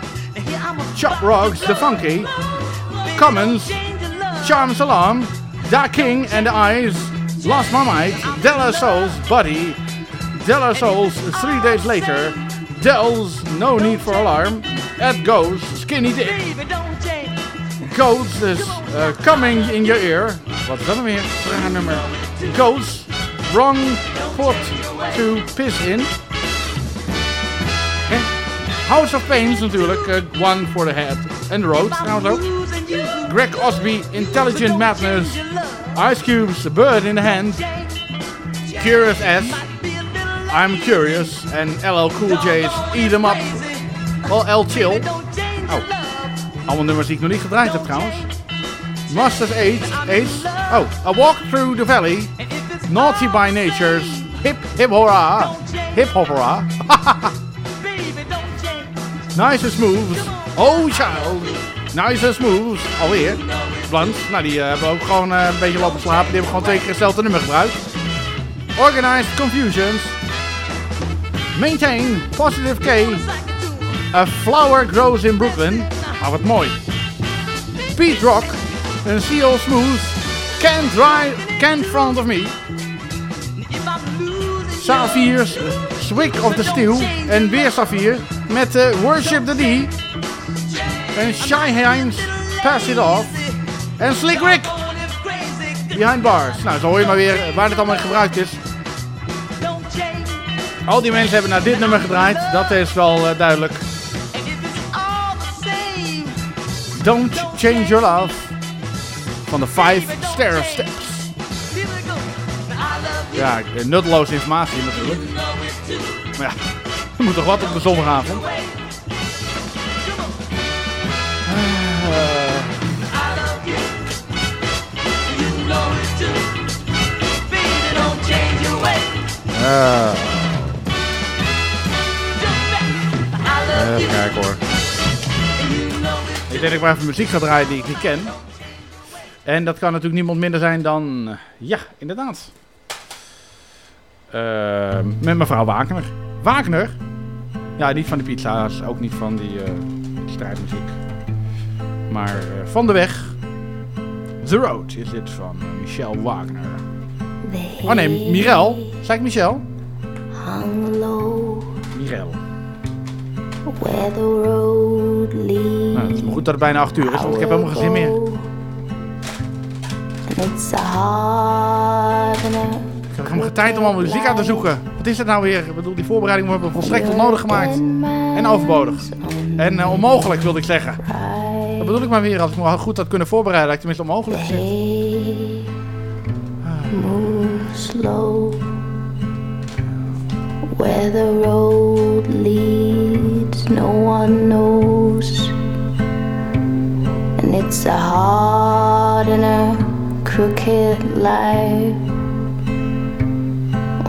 Chop Roggs, The Funky. Commons. Charms Alarm. Da King and Eyes. Lost My Mind. Della Souls, Buddy. Della Souls, Three Days Later. Dell's No Need for Alarm. Ed Goes, Skinny Dick. Goats is uh, Coming in Your Ear. Wat is dat nou nummer. Goats, Wrong Pot to Piss In. House of Pains natuurlijk. uh, one for the Head. And the Road trouwens ook. Greg Osby, Intelligent Madness. Ice Cube's The Bird in the Hand. Curious S. I'm Curious. En LL Cool J's Eat 'em Up. Well, L Chill. Oh. Allemaal nummers die ik nog niet gedraaid heb trouwens. Masters Ace. Ace. Oh, A Walk Through the Valley. Naughty by Nature's. Hip Hip Hora. Hip Hop Hora. Nice and smooth. Oh, child. Nice and smooth. Alweer. Blunts. Nou, die eh, hebben ook gewoon eh, een beetje lopen slapen. Die hebben gewoon twee keer hetzelfde nummer gebruikt. Organized Confusions. Maintain. Positive K. A flower grows in Brooklyn. Ah, wat mooi. Pete Rock. Een Seal Smooth. Can't dry, can't front of me. Safirs, Swig of the Steel. En weer Safir. Met eh, Worship the D. En Shy Hines, Pass It Off. En Slick Rick. Behind Bars. Nou, zo hoor je maar weer waar dit allemaal gebruikt is. Al die mensen hebben naar dit nummer gedraaid. Dat is wel eh, duidelijk. Don't Change Your Love. Van de Five Stair Steps. Ja, eh, nutteloze informatie natuurlijk. Maar ja, er moet toch wat op de zondagavond. Eh. Even kijken hoor. Ik denk dat ik maar even muziek ga draaien die ik niet ken. En dat kan natuurlijk niemand minder zijn dan... eh, Ja, inderdaad. Eh, met mevrouw Wagner. Wagner? Ja, niet van de pizza's, ook niet van die eh, strijdmuziek. Maar eh, van de weg. The Road is dit van Michel Wagner. Oh nee, Mirel. Zei ik Michel?
Low
Mirel.
where the road leads.
Nou, het is maar goed dat het bijna 8 uur is, want ik heb helemaal geen zin meer.
And it's a hard
Ik heb helemaal geen tijd om allemaal muziek uit te zoeken. Wat is het nou weer? Ik bedoel, die voorbereiding hebben we volstrekt onnodig gemaakt. En overbodig. En eh, onmogelijk wilde ik zeggen. Dat bedoel ik maar weer. Als ik me goed had kunnen voorbereiden, had ik tenminste onmogelijk gezegd.
slow where the road leads no one knows and it's a hard and crooked life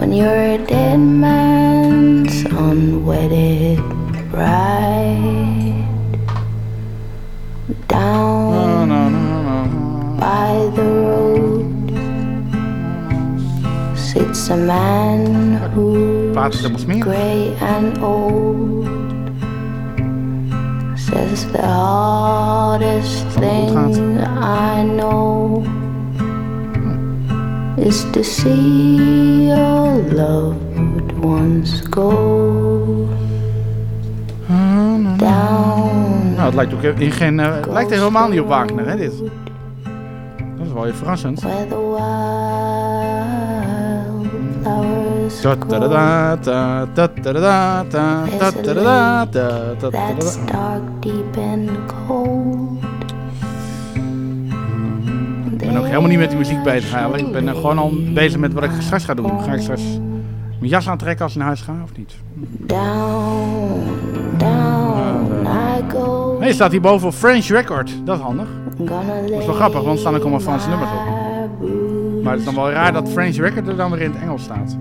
when you're a dead man's unwedded bride. Down by the road sits a man who's gray and old. Says the hardest thing I know is to see your loved ones go down.
Nou, het lijkt ook in geen. eh, het lijkt helemaal niet op Wagner, hè, dit. Dat is wel even verrassend.
That's dark, deep and cold.
Ik ben ook helemaal niet met die muziek bezig eigenlijk. Ik ben eh, gewoon al bezig met wat ik straks ga doen. Ga ik straks mijn jas aantrekken als ik naar huis ga of niet?
Down, down I go.
Nee, staat hier boven French Record. Dat is handig. Dat is wel grappig, want er staan ook allemaal Franse nummers op. Maar het is dan wel raar dat French Record er dan weer in het Engels staat.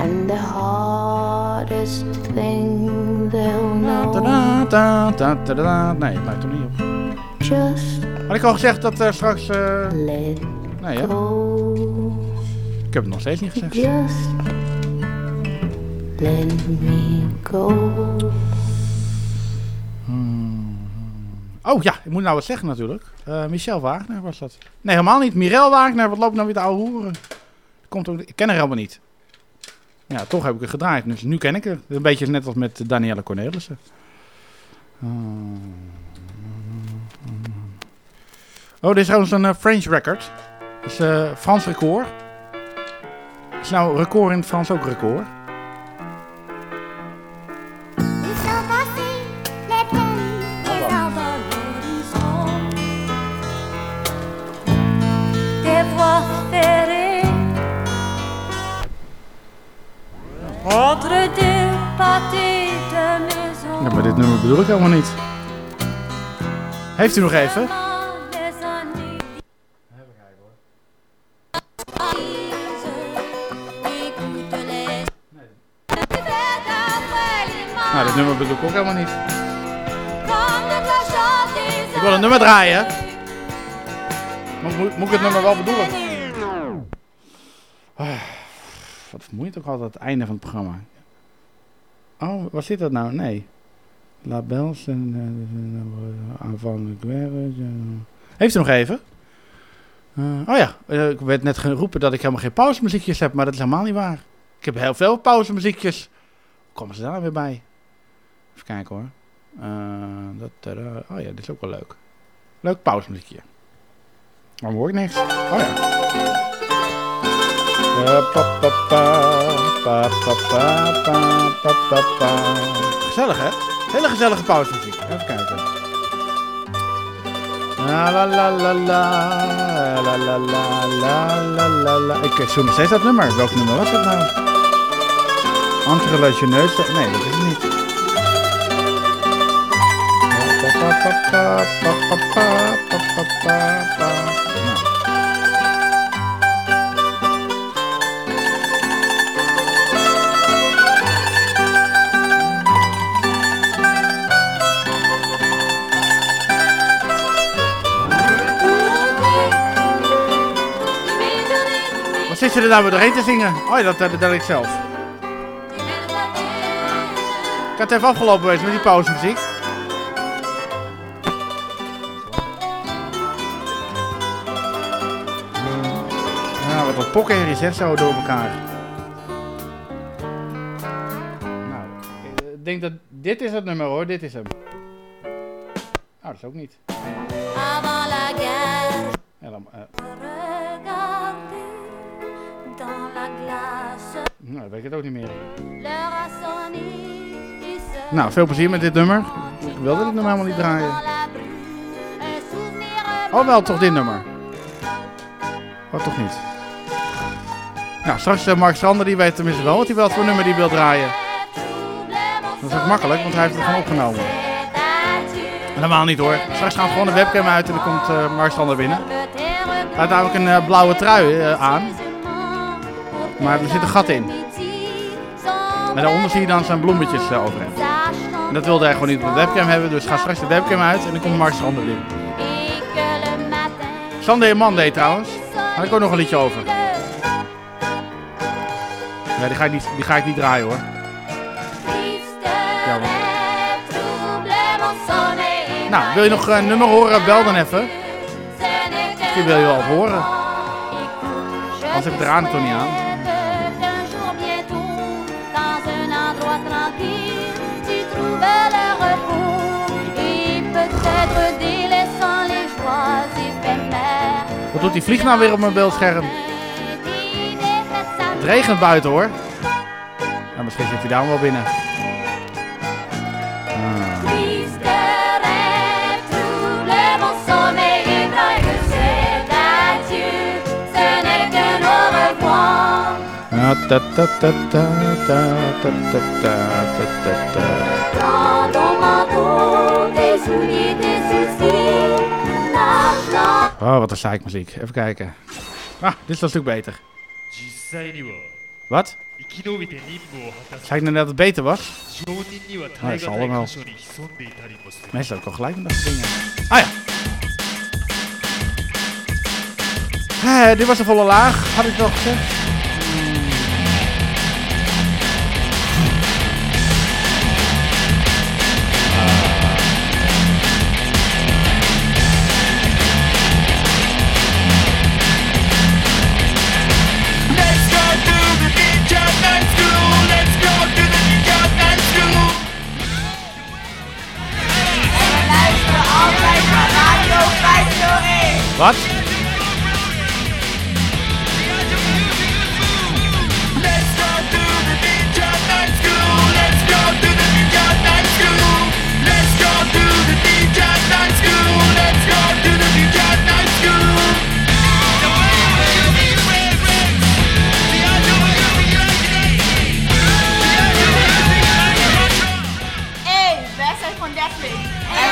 And the hardest thing they'll know.
Nee, het lijkt er niet op. Had ik al gezegd dat er straks... eh, Nee, hè? Ik heb het nog steeds niet gezegd.
Just let me go.
Oh ja, ik moet nou wat zeggen natuurlijk. Eh, Michel Wagner was dat. Nee, helemaal niet. Mirel Wagner, wat loopt nou weer de oude hoeren? Komt ook, ik ken haar helemaal niet. Ja, toch heb ik er gedraaid. Dus nu ken ik haar. Een beetje net als met Danielle Cornelissen. Ah. Oh, dit is trouwens een eh, French record. Dat is eh, Frans record. Is nou record in het Frans ook record?
Entre deux pâtés de maison
Ja, maar dit nummer bedoel ik helemaal niet. Heeft u nog even? Nummer bedoel ik ook helemaal niet. Ik wil een nummer draaien. Moet, moet, moet ik het nummer wel bedoelen? Ah, wat vermoeiend ook altijd het einde van het programma. Oh, waar zit dat nou? Nee. La Bels en. Heeft u nog even? Eh, oh ja, eh, ik werd net geroepen dat ik helemaal geen pauzemuziekjes heb, maar dat is helemaal niet waar. Ik heb heel veel pauzemuziekjes. Hoe komen ze daar nou weer bij? Even kijken hoor. Eh, dat, tada. oh ja, dit is ook wel leuk. Leuk pauzemuziekje. Waarom hoor ik niks? Oh ja. Eh. Gezellig hè? Hele gezellige pauzemuziek. Even kijken. La la la la la la la la. Ik zoek nog steeds dat nummer. Welk nummer was dat nou? Entrelationeus? Nee, dat is Wat zit je er nou weer doorheen te zingen? Oh dat, dat, ik zelf. Ik had even afgelopen geweest met die pauzemuziek. Wat wat pokkenherrie zegt zo door elkaar. Nou, ik denk dat dit is het nummer hoor, dit is hem. Nou, dat is ook niet. Ja, dan, eh, nou, dat weet ik het ook niet meer. Nou, veel plezier met dit nummer. Ik wilde dit nummer helemaal niet draaien. Oh, wel, toch dit nummer. Oh, toch niet. Nou, straks uh, Mark Sander, die weet tenminste wel wat hij wel voor nummer die wil draaien. Dat is ook makkelijk, want hij heeft het gewoon opgenomen. Helemaal niet hoor. Straks gaan we gewoon de webcam uit en dan komt eh, Mark Sander binnen. Hij heeft namelijk een eh, blauwe trui eh, aan. Maar er zit een gat in. En daaronder zie je dan zijn bloemetjes uh, overheen. En dat wilde hij gewoon niet op de webcam hebben, dus ga straks de webcam uit en dan komt Mark Sander binnen. Sander man deed trouwens. Daar had ik ook nog een liedje over. Ja, die ga ik niet, die ga ik niet draaien hoor. Nou, wil je nog een nummer horen? Bel dan even. Misschien wil je wel wat horen. Anders heb ik de radio toch niet aan. Wat doet die vlieg nou weer op mijn beeldscherm? regent buiten hoor. Nou, misschien zit hij daar wel binnen. Oh, wat een muziek. Even kijken. Ah, dit was natuurlijk beter. Wat? Zei ik nou net dat het beter was? Dat zal allemaal. Meestal ook al gelijk met dat soort dingen. Ah ja. Eh, dit was een volle laag, had ik wel gezegd.
Was?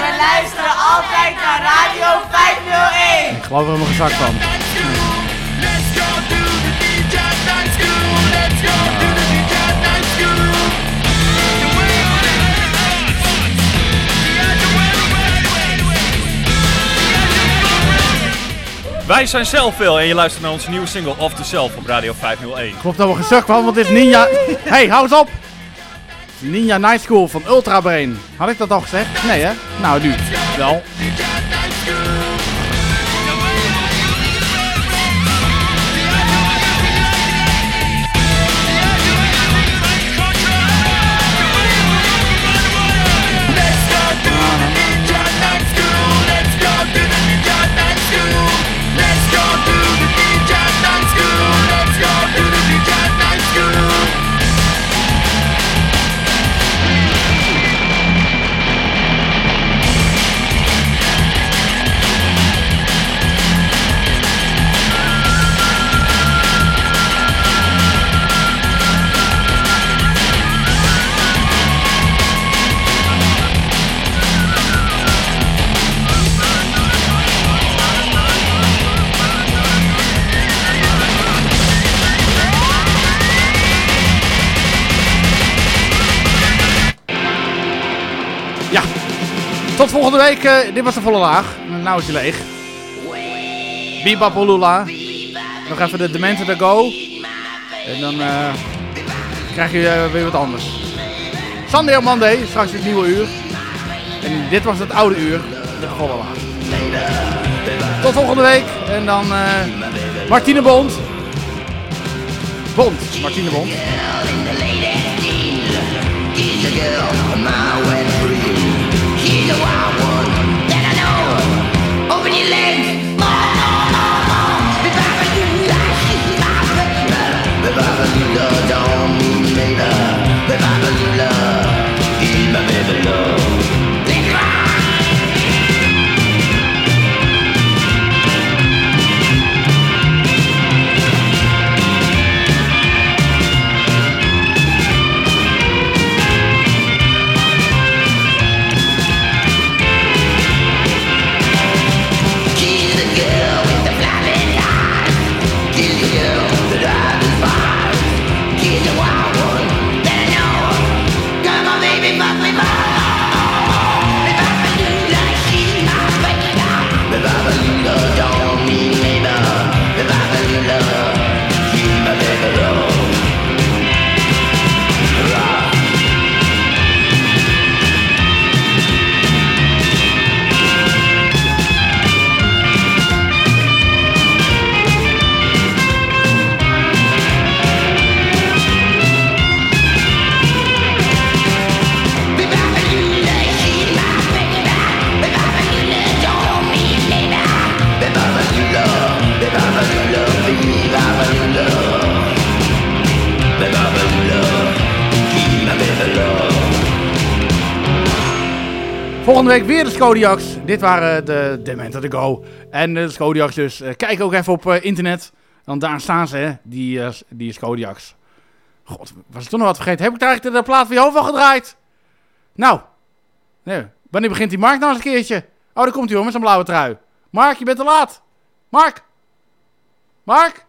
We luisteren altijd naar Radio 501.
Ik geloof er helemaal geen zak van.
Wij zijn Selfville en je luistert naar onze nieuwe single Off the Self op Radio 501.
Klopt dat we gezegd van, want dit is Ninja... hey, hou eens op! Ninja Night School van Ultra Brain. Had ik dat al gezegd? Nee hè? Nou, nu. Wel. Tot volgende week. eh, dit was de volle laag. Nou is hij leeg. Bibapolula. Nog even de Demented to Go. En dan eh, krijg je eh, weer wat anders. Sunday on Monday. Straks het nieuwe uur. En dit was het oude uur. De volle laag. Tot volgende week. En dan Martine Bond. Bond. Martine Bond. Volgende week weer de Scodiacs. Dit waren de Dementor to Go. En de Scodiacs dus. eh, kijk ook even op eh, internet. Want daar staan ze, die, eh, die. God, was ik toch nog wat vergeten? Heb ik daar eigenlijk de plaat van je hoofd al gedraaid? Nou. Nee, wanneer begint die Mark nou eens een keertje? Oh, daar komt hij hoor, met zijn blauwe trui. Mark, je bent te laat. Mark. Mark.